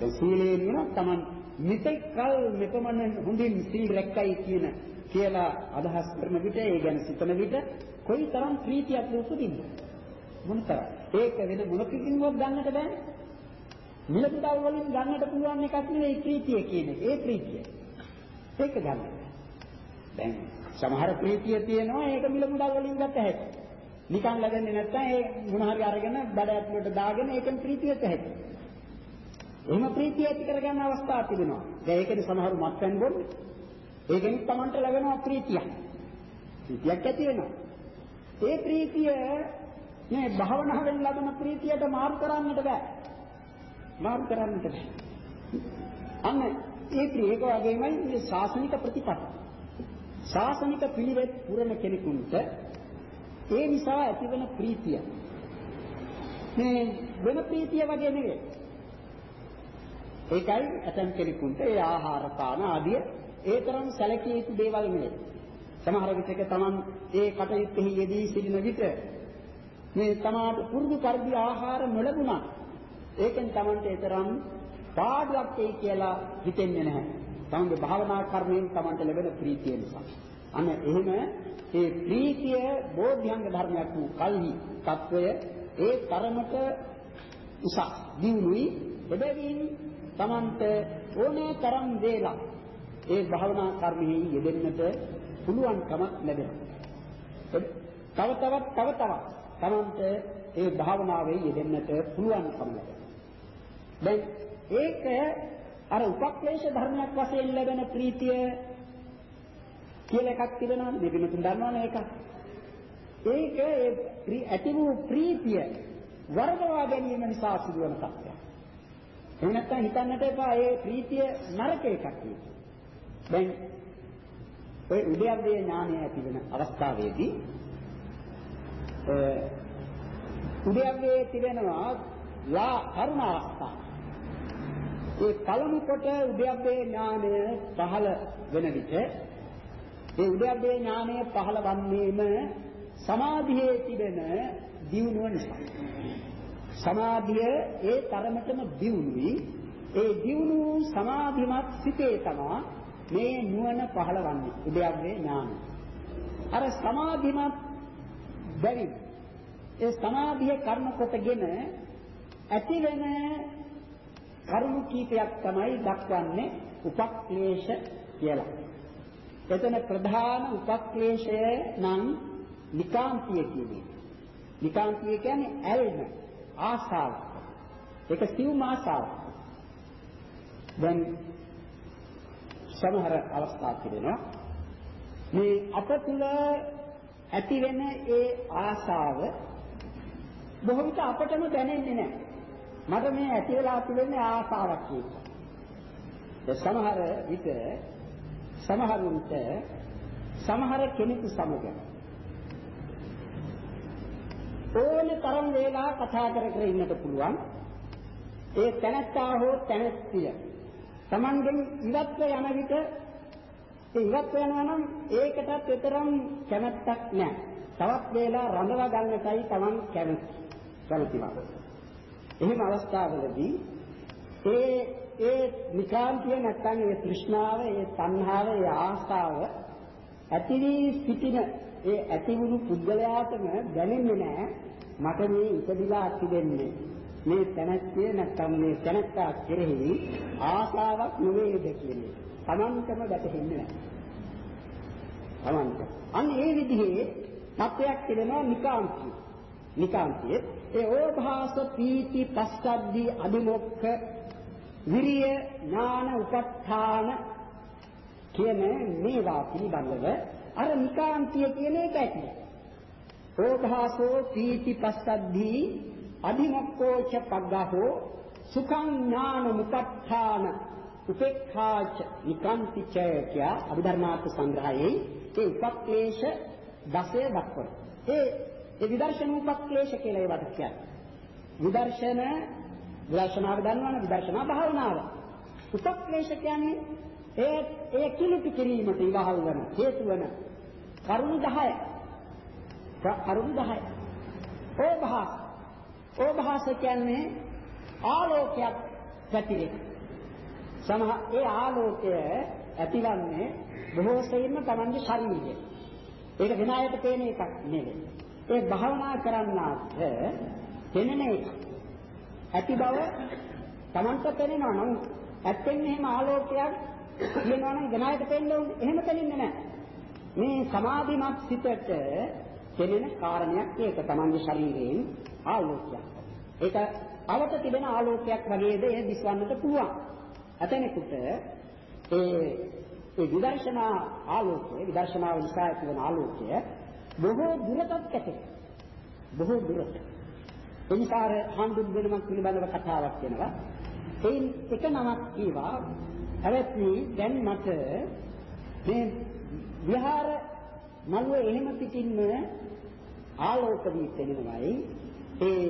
S1: ඒ සීලේ නියම Taman මෙතෙක් කල මෙපමණ හොඳින් සීල් රැක්කයි කියන කියලා අදහස් කරන විට ඒ ගැන සිතන විට කොයිතරම් ප්‍රීතියක් උපදින්ද මොනතරම්? ඒක වෙන මොනකින්වත් ගන්නට බෑ මිලමුදල් වලින් ගන්නට පුළුවන් එකක් නෙවෙයි ප්‍රීතිය කියන එක ඒ ප්‍රීතිය ඒක ගන්න දැන් සමහර ප්‍රීතිය තියෙනවා ඒක මිලමුදල් වලින් ගත හැකියි නිකන් ලැබෙන්නේ නැත්නම් ඒ මොන හරි අරගෙන බඩ ඇතුලට දාගෙන ඒකෙන් ප්‍රීතියට හැකියි එහෙම ප්‍රීතිය ඇති කරගන්න අවස්ථා තිබෙනවා. දැන් ඒකනේ සමහරු මත්පැන් බොන්නේ. ඒකෙන් තමන්ට ලැබෙනවා ප්‍රීතියක්. ප්‍රීතියක් ඇති වෙනවා. ඒ ප්‍රීතිය මේ භවනාවෙන් ලැබෙන ප්‍රීතියට මාරු කරන්නට බෑ. මාරු කරන්නට බෑ. අන්න ඒ ප්‍රීතියක වගේමයි මේ ශාසනික ප්‍රතිපත්ති. ශාසනික පිළිවෙත් පුරන කෙනෙකුට ඒ නිසා ඇතිවන ප්‍රීතිය මේ වෙන ප්‍රීතිය වගේ නෙවෙයි. ඒකයි ඇතම් කෙනෙකුට ඒ ආහාර පාන ආදිය ඒ තරම් සැලකිය යුතු දේවල් නෙවෙයි. සමහර විටක Taman ඒ කටයුත්තෙහි යෙදී සිටින විට මේ තමාට පුරුදු පරිදි ආහාර නොලැබුණා. ඒකෙන් Tamante තරම් පාඩුවක් වෙයි කියලා හිතෙන්නේ නැහැ. තමගේ භාවනා කර්මයෙන් Tamante ලැබෙන ප්‍රීතිය නිසා. අන්න එහෙම මේ ප්‍රීතිය බෝධිංග ධර්මයක් වූ කල්හි తত্ত্বය ඒ තරමට උසස් දිනුයි එබැවින් Tamante ඕනේ තරම් වේලා ඒ භාවනා කර්මෙහි යෙදෙන්නට පුළුවන් කමක් ලැබෙනවා. තව තවත් තව තවත් Tamante ඒ භාවනාවේ යෙදෙන්නට පුළුවන්කම ලැබෙනවා. දැන් ඒක අර උපක්ලේශ ධර්මයක් වශයෙන් ලැබෙන ප්‍රීතිය කියලා එකක් තිබෙනවා මේ පිළිතුරු දන්නවනේ ඒක. ඒක ඒ ඇති වූ ප්‍රීතිය වර්ධවා ගැනීම නිසා සිදුවන තත්ත්වයක්. එහෙම නැත්නම් හිතන්නට එපා ඒ ප්‍රීතිය නරක එකක් කියලා. දැන් ඔය උද්‍යප්පේ ඥානය ඇති වෙන අවස්ථාවේදී උද්‍යප්පේ තිබෙනවා ලා කරුණ අවස්ථාව. ඒ පළමු කොට උද්‍යප්පේ ඥානය පහළ වෙන විට ඒ උද්‍යප්පේ ඥානය පහළ වන්නේම සමාධියේ තිබෙන දියුණුව නිසා. සමාධිය ඒ තරමටම දියුණුවි. ඒ දියුණු සමාධිමත් සිතේ තමයි මේ නුවණ පහළවන්නේ. උද්‍යප්පේ ඥානය. අර සමාධිමත් බැරි ඒ සමාධිය කර්ම කොටගෙන ඇති වෙන කරුණු කීපයක් තමයි දක්වන්නේ උපක්ලේශ කියලා. එතන ප්‍රධාන උපක්ලේශය නම් නිකාන්තිය කියන්නේ. නිකාන්තිය කියන්නේ ඇල්ම, ආසාව. ඒක සිව්ම ආසාව. දැන් සමහර අවස්ථා තිබෙනවා මේ අප තුල ඇති වෙන ඒ ආසාව බොහෝ විට අපටම දැනෙන්නේ නැහැ. මට මේ ඇති වෙලා තිබෙන්නේ ආසාවක් කියලා. ඒ සමහර විට සමහරුන්ට සමහර කෙනෙකු සමග ඕනේ තරම් වේලා කතා කර කර ඉන්නට පුළුවන්. ඒ තැනැත්තා හෝ තැනැත්තිය Tamangen ඉවත්ව යන විට ඒ ඉවත් වෙනවා නම් ඒකටත් විතරම් කැමැත්තක් නැහැ. තවත් වේලා රඳවා ගන්නටයි Taman කැමති. කැමතිවා. එහෙම අවස්ථාවලදී ඒ ඒ නිකාන්තිය නැත්නම් ඒ තෘෂ්ණාව, ඒ තණ්හාව, ඒ ආස්තාව ඇති වී සිටින ඒ ඇතිවුණු පුද්ගලයාටම දැනෙන්නේ නැහැ මට මේ ඉපදිලා තිබෙන්නේ මේ තැනැත්තිය නැත්නම් මේ තැනැත්තා කෙරෙහි ආසාවක් නෙවෙයිද කියන්නේ. Tamanටම වැටහෙන්නේ නැහැ. Tamanට. අන්න ඒ විදිහේ තත්වයක් තිබෙනවා නිකාන්තිය. නිකාන්තිය ඒ ඕභාස පීති පස්සද්ධි අදිමොක්ඛ විරිය ඥාන උපත්ථාන කියන මේවා පිළිබඳව අර නිකාන්තිය කියන එක ඇති. ඕභාසෝ පීති පස්සද්ධි අදිමොක්ඛෝච පග්ගහෝ සුඛං ඥාන මුපත්ථාන උපේක්ඛාච නිකාන්තිචය කිය අභිධර්මාර්ථ සංග්‍රහයේ ඒ උපක්ලේශ 16 දක්වන. ඒ ඒ විදර්ශන උපක්ලේශ කියලා ඒවට කියන්නේ. විදර්ශන විදර්ශනාව දන්නවනේ විදර්ශනා භාවනාව. උපක්ලේශ කියන්නේ ඒ ඒ කිලිටි කිරීමට ඉවහල් වෙන හේතු වෙන කරුණු 10. කරුණු 10. ඕභාස. ඕභාස කියන්නේ ආලෝකයක් පැතිරෙන. සමහ ඒ ආලෝකය ඇතිවන්නේ බොහෝ සෙයින්ම Tamange ශරීරය. ඒක වෙන අයට පේන එකක් නෙවෙයි. ඒ භාවනා කරන්නාට පෙනෙන එක. ඇති බව Tamanට පෙනෙනවා නම් ඇත්තෙන් එහෙම ආලෝකයක් කියනවා නම් වෙන අයට පෙනෙන්න ඕනේ. එහෙම පෙනෙන්නේ නැහැ. මේ සමාධිමත් සිතට පෙනෙන කාරණයක් ඒක Tamange ශරීරයෙන් ආලෝකයක්. ඒක අවත තිබෙන ආලෝකයක් වගේද එය දිස්වන්නට පුළුවන්. අතනෙකුට ඒ ඒ විදර්ශනා ආලෝකය විදර්ශනාව නිසා ඇතිවන ආලෝකය බොහෝ දුරටත් කැටේ. බොහෝ දුරට. එනිසා හඳුන් වෙනමක් පිළිබඳව කතාවක් වෙනවා. එයින් එක නමක් කීවා අවත්නි දැන් මට මේ විහාර මළුවේ එහෙම පිටින්ම ආලෝක වී තෙලිනවයි ඒ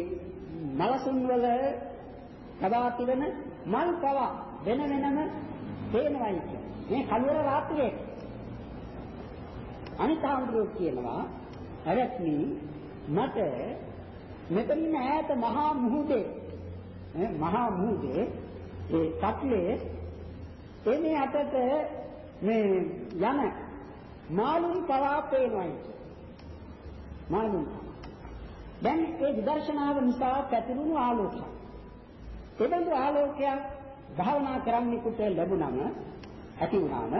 S1: මලසුන් වල කඩා තිබෙන මල් පවා වෙන වෙනම පේනවයි කියන්නේ. මේ කළුවර රාත්‍රියේ. අනිතාවුරු කියනවා අවැත්නි මට මෙතනින් ඈත මහා මුහුදේ මහා මුහුදේ ඒ කට්ලේ එනේ අතට මේ යන මාළුන් පවා පේනවයි. මාළුන් දැන් ඒ විදර්ශනාව නිසා පැතිරුණු ආලෝකය. එබඳු ආලෝකයක් භාවනා කරන්නෙකුට ලැබුණම ඇති වුණාම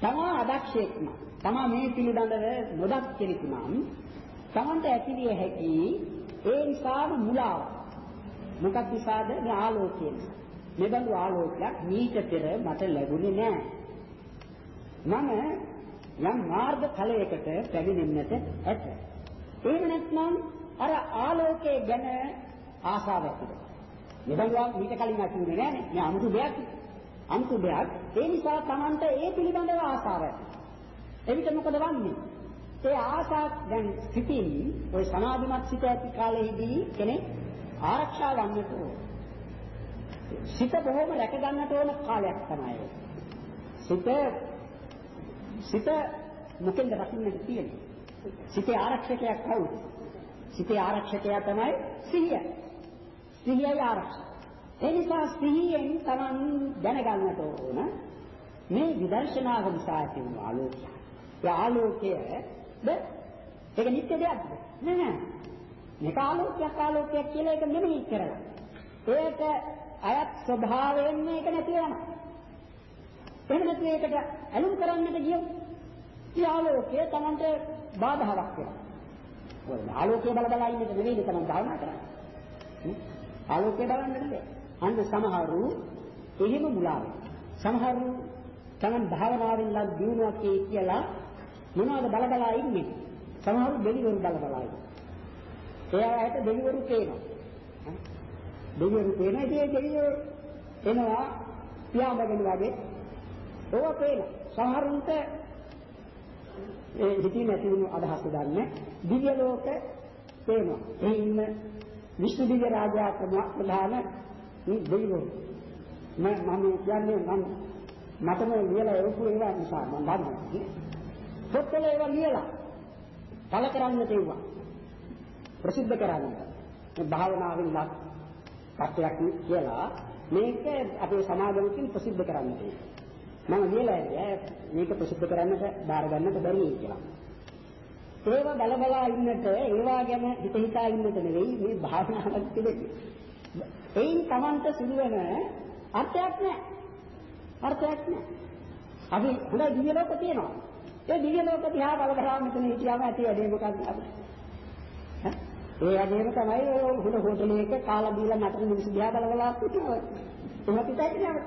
S1: තමා අදක්ෂයෙක් නම් තමා මේ පිළිබඳව නොදක් කෙනෙකු නම් Tamanta ඇතිවිය හැකි ඒ නිසාම මුලාව. මොකක් නිසාද? මේ ආලෝකය නිසා. මෙබඳු ආලෝකයක් මීට පෙර මට ලැබුණේ නැහැ. මම යම් මාර්ග ඵලයකට පැමිණෙන්නට ඇත. එහෙම නැත්නම් අර ආලෝකයේ ගැන ආසාව ඇතිද? මෙබඳුවා මීට කලින් ඇතිුනේ නෑනේ. මේ අමුතු දෙයක්. අමුතු දෙයක්. ඒ නිසා Tamanta ඒ පිළිබඳව ආසාව ඇති. එවිට මොකද වන්නේ? ඒ ආසාව දැන් සිටින් ওই සමාධිමත් සිට ඇති කාලෙහිදී කෙනෙක් ආරක්ෂා වන්නට ඕන. සිත බොහොම රැක ගන්නට ඕන කාලයක් තමයි. සිත සිත මොකෙන්ද රකින්නට තියෙන්නේ? සිතේ ආරක්ෂකයක් කවුද? සිතේ ආරක්ෂකයා තමයි සිහිය. සිහියයි ආරක්ෂක. ඒ නිසා සිහියෙන් Taman දැනගන්නට ඕන මේ විදර්ශනාව නිසා ඇති වූ ආලෝකය. ඒ ආලෝකය ද ඒක නිත්‍ය දෙයක්ද? නෑ. මේක ආලෝකයක් ආලෝකයක් කියලා ඒක නෙමෙයි කරලා. ඒක අයත් ස්වභාවයෙන් මේක නැති වෙනවා. එහෙම නැති ඒකට ඇලුම් කරන්නට ගියොත් ඒ ආලෝකය Tamanට බාධාවක් වෙනවා. ඔය ආලෝකය බල බල ඉන්නද නෙවෙයි Taman භාවනා කරන්නේ. ආලෝකය බලන්න නෙවෙයි. අන්න සමහරු එහෙම මුලා සමහරු Taman භාවනාවෙන් ලක් දිනුවක් කියලා මොනවද බල බල ඉන්නේ? සමහරු දෙවිවරු බල බල ඉන්නේ. එයාට දෙවිවරු පේනවා. දෙවිවරු පේනවා ඉතින් දෙවියෝ එනවා පියාඹගෙන වගේ ඕවා පේනවා. සමහරුන්ට ඒ හිතින් ඇති වුණු අදහස දන්නේ දිව්‍ය ලෝක පේනවා. ඒ ඉන්න විශ්ණු දිව්‍ය රාජා ප්‍රධාන දෙවිවරු. මම මම කියන්නේ මම මටම ලියලා එවපු ඒවා නිසා මම දන්නවා. පොත්වල ඒවා ලියලා පළ කරන්න තේවා. ප්‍රසිද්ධ කරන්න. මේ භාවනාවෙන් ලක් තත්ත්වයක් කියලා මේක අපේ සමාජයෙන් ප්‍රසිද්ධ කරන්න තියෙනවා. මම ලියලා ඇද්ද මේක ප්‍රසිද්ධ කරන්නට බාර ගන්නට බැරි කියලා. ඒව බල බලා ඉන්නට ඒවා ගැන හිත හිතා ඉන්නට නෙවෙයි මේ භාවනාවක් තිබෙන්නේ. එයින් Tamanta සිදුවෙන අර්ථයක් නැහැ. අර්ථයක් නැහැ. අපි හොඳ දිව්‍ය ලෝක තියෙනවා. ඒ දිව්‍ය ලෝක දිහා බල බලා මෙතන හිටියාම ඇති වැඩේ මොකක්ද අපි? ඒ වගේම තමයි හොඳ හෝටලයක කාලා බීලා නතර මිනිස්සු දිහා බල බලා හිටියෝ. එහෙම පිටයි නේද?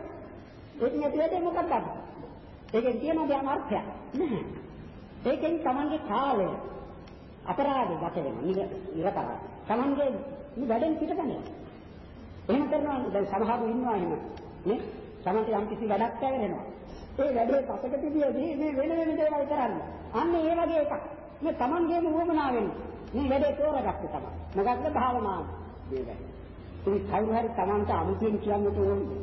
S1: ඒක නැති වෙන්නේ මොකක්ද? ඒකෙන් තියෙන ධ්‍යාන අර්ථයක් නැහැ. ඒකෙන් තමන්ගේ කාලය අපරාධ ගත වෙනවා. නිරතරයි. තමන්ගේ මේ වැඩෙන් පිටකනේ. එහෙම කරනවා දැන් සමහරව ඉන්නවා එහෙම. නේ? තමන්ට යම් කිසි වැඩක් කරගෙනවා. ඒ වැඩේ පසක තිබියදී මේ වෙන වෙන දේවල් කරන්න. අන්න ඒ වගේ එකක්. මේ තමන්ගේම උවමනාවෙන් මේ වැඩේ තෝරගත්තේ තමයි. මොකක්ද භාවනාව. මේ වැඩේ. ඉතින් කවුරු හරි තමන්ට අමුතුවෙන් කියන්නට ඕනේ.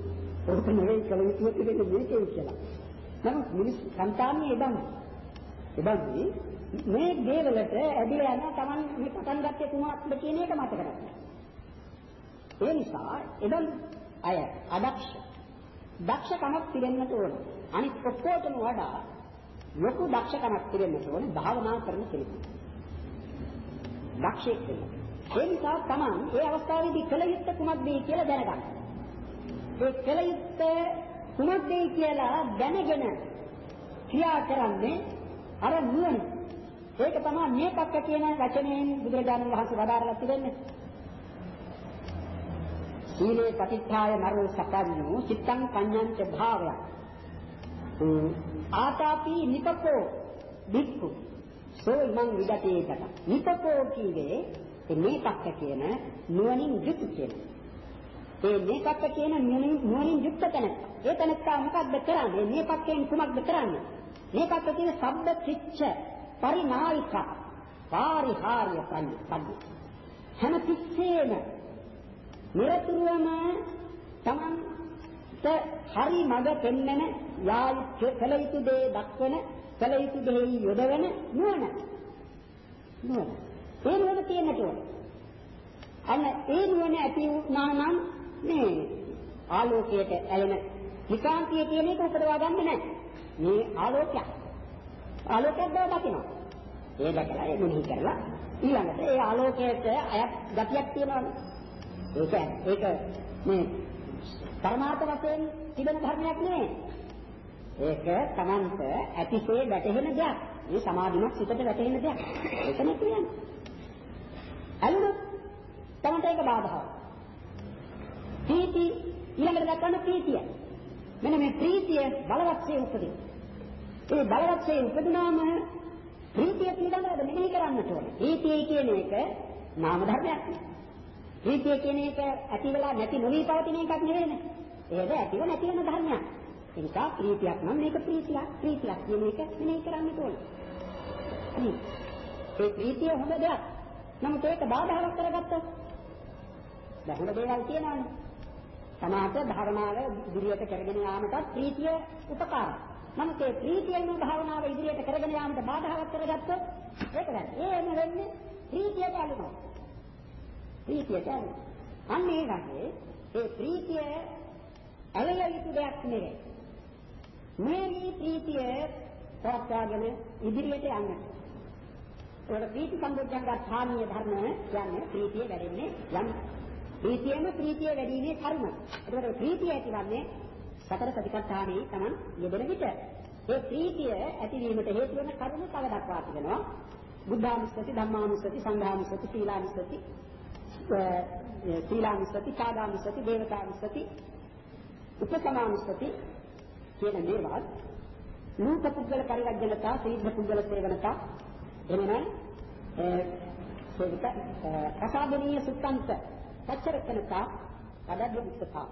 S1: ඒක නෙවෙයි කල යුතු දෙයක් මේකේ කියලා. නමුත් මිනිස් సంతානිය එබඳු. එබඳු මේ දේවලට ඇදලා යන Taman මේ පටන් ගත්තේ කුමක්ද කියන එක මතක ගන්න. ඒ නිසා එබඳු අය අදක්ෂ දක්ෂකමක් තිබෙන්නට ඕන. අනිත් ඔක්කොටම වඩා ලොකු දක්ෂකමක් තිබෙන්නට ඕන භාවනා කරන කෙනෙක්. දක්ෂයෙක් වෙන්න. ඒ නිසා Taman ඒ අවස්ථාවේදී කල යුත්තේ කුමක්ද කියලා දැනගන්න. ඒ කල යුත්තේ කුමක්දයි කියලා දැනගෙන ක්‍රියා කරන්නේ අර නුවණ. ඒක තමයි මේ පක්ක කියන වචනයෙන් බුදුරජාණන් වහන්සේ වදාරලා තිබෙන්නේ. සීලේ පටිච්චාය නරෝ සපන්නෝ චිත්තං පඤ්ඤංච භාවය. ආතාපි නිපකෝ බික්ඛු සෝ ඉමං විදතේකට. නිපකෝ කීවේ මේ පක්ක කියන නුවණින් යුතු කියන. ඒ මේකත් කියන නුවණින් යුක්ත තැනක්. ඒ තැනත්තා මොකක්ද කරන්නේ? මේ පක්කෙන් කුමක්ද කරන්නේ? මේකත් තියෙන ශබ්ද චිච්ච පරිනායික පාරිහාර්ය පඤ්ඤ. හැම තිස්සේම නිරතුරුවම තමන්ට හරි මඟ පෙන්වන යායු කළ යුතු දේ දක්වන කළ යුතු දේ යොදවන නුවණ. නුවණ. ඒ නුවණ තියෙන්නට ඕන. අන්න ඒ නුවණ ඇති වුණා නම් මේ ආලෝකයට ඇලෙන විකාන්තිය කියන එක උපදවා ගන්න නැහැ. මේ ආලෝකයක්. ආලෝකයක් බව දකිනවා. ඒ දැකලා ඒ මෙනෙහි කරලා ඊළඟට ඒ ආලෝකයට අයත් ගතියක් තියෙනවානේ. ඒක ඒක මේ පරමාර්ථ වශයෙන් තිබෙන ධර්මයක් නෙවෙයි. ඒක Tamanta ඇතිසේ වැටහෙන දෙයක්. මේ සමාධිමත් සිතට වැටහෙන දෙයක්. ඒකනේ කියන්නේ.
S2: තමන්ට ඒක බාධාවක්. ප්‍රීති ඊළඟට දක්වන ප්‍රීතිය. මෙන්න මේ ප්‍රීතිය බලවත්සේ උපදින. ඒ බලවත්සේ උපදිනාම ප්‍රීතිය පිළිබඳව මෙහෙය කරන්නට ඕනේ. ප්‍රීතිය කියන එක නාම ධර්මයක්. ප්‍රීතිය කියන එක ඇති වෙලා නැති නොවි පවතින එකක් නෙවෙයිනේ. ඒක ඇතිව නැති වෙන ධර්මයක්. ඒ නිසා ප්‍රීතියක් නම් මේක ප්‍රීතියක්. ප්‍රීතියක් කියන එක මෙහෙය කරන්නට ඕනේ. ඒ ප්‍රීතිය හොඳ දෙයක්. නමුත් ඒක බාධාවක් කරගත්තොත් දැන් හොඳ දේවල් තියෙනවානේ. සමාත භාවනාව ඉදිරියට කරගෙන යාමට ප්‍රීතිය උපකාරයි. නමුත් ඒ ප්‍රීතියෙන් භාවනාව ඉදිරියට කරගෙන යාමට බාධාවක් කරගත්තොත් ඒක දැන් ඒම වෙන්නේ ප්‍රීතියට අලුනවා. ප්‍රීතියට අලුනවා. අන්න ඒ වගේ ඒ ප්‍රීතිය අලල යුතු දෙයක් නෙවෙයි. මේ ප්‍රීතිය පවත්වාගෙන ඉදිරියට යන්න. ඒකට ප්‍රීති සම්බොධ්‍යංග ධානීය ධර්ම කියන්නේ ප්‍රීතිය වැඩෙන්නේ යම් ප්‍රීතියම ප්‍රීතිය වැඩිීමේ කර්ම. ඒකට ප්‍රීතිය ඇතිවන්නේ සතර සතිපට්ඨානයේ Taman යෙදෙන විට. ඒ ප්‍රීතිය ඇතිවීමට හේතු වෙන කරුණු තව දක්වා තිබෙනවා. බුද්ධානුස්සති, ධම්මානුස්සති, සංඝානුස්සති, සීලානුස්සති, සීලානුස්සති, සාදානුස්සති, දේවතානුස්සති, උපසමානුස්සති කියන මේවා නූත පුද්ගල පරිවර්ජනතා, සීද්ධ පුද්ගල සේවනතා. එමනම් සෝවිත අසාධනීය සුත්තන්ත පච්චරකනතා පදද්ද මුක්තතා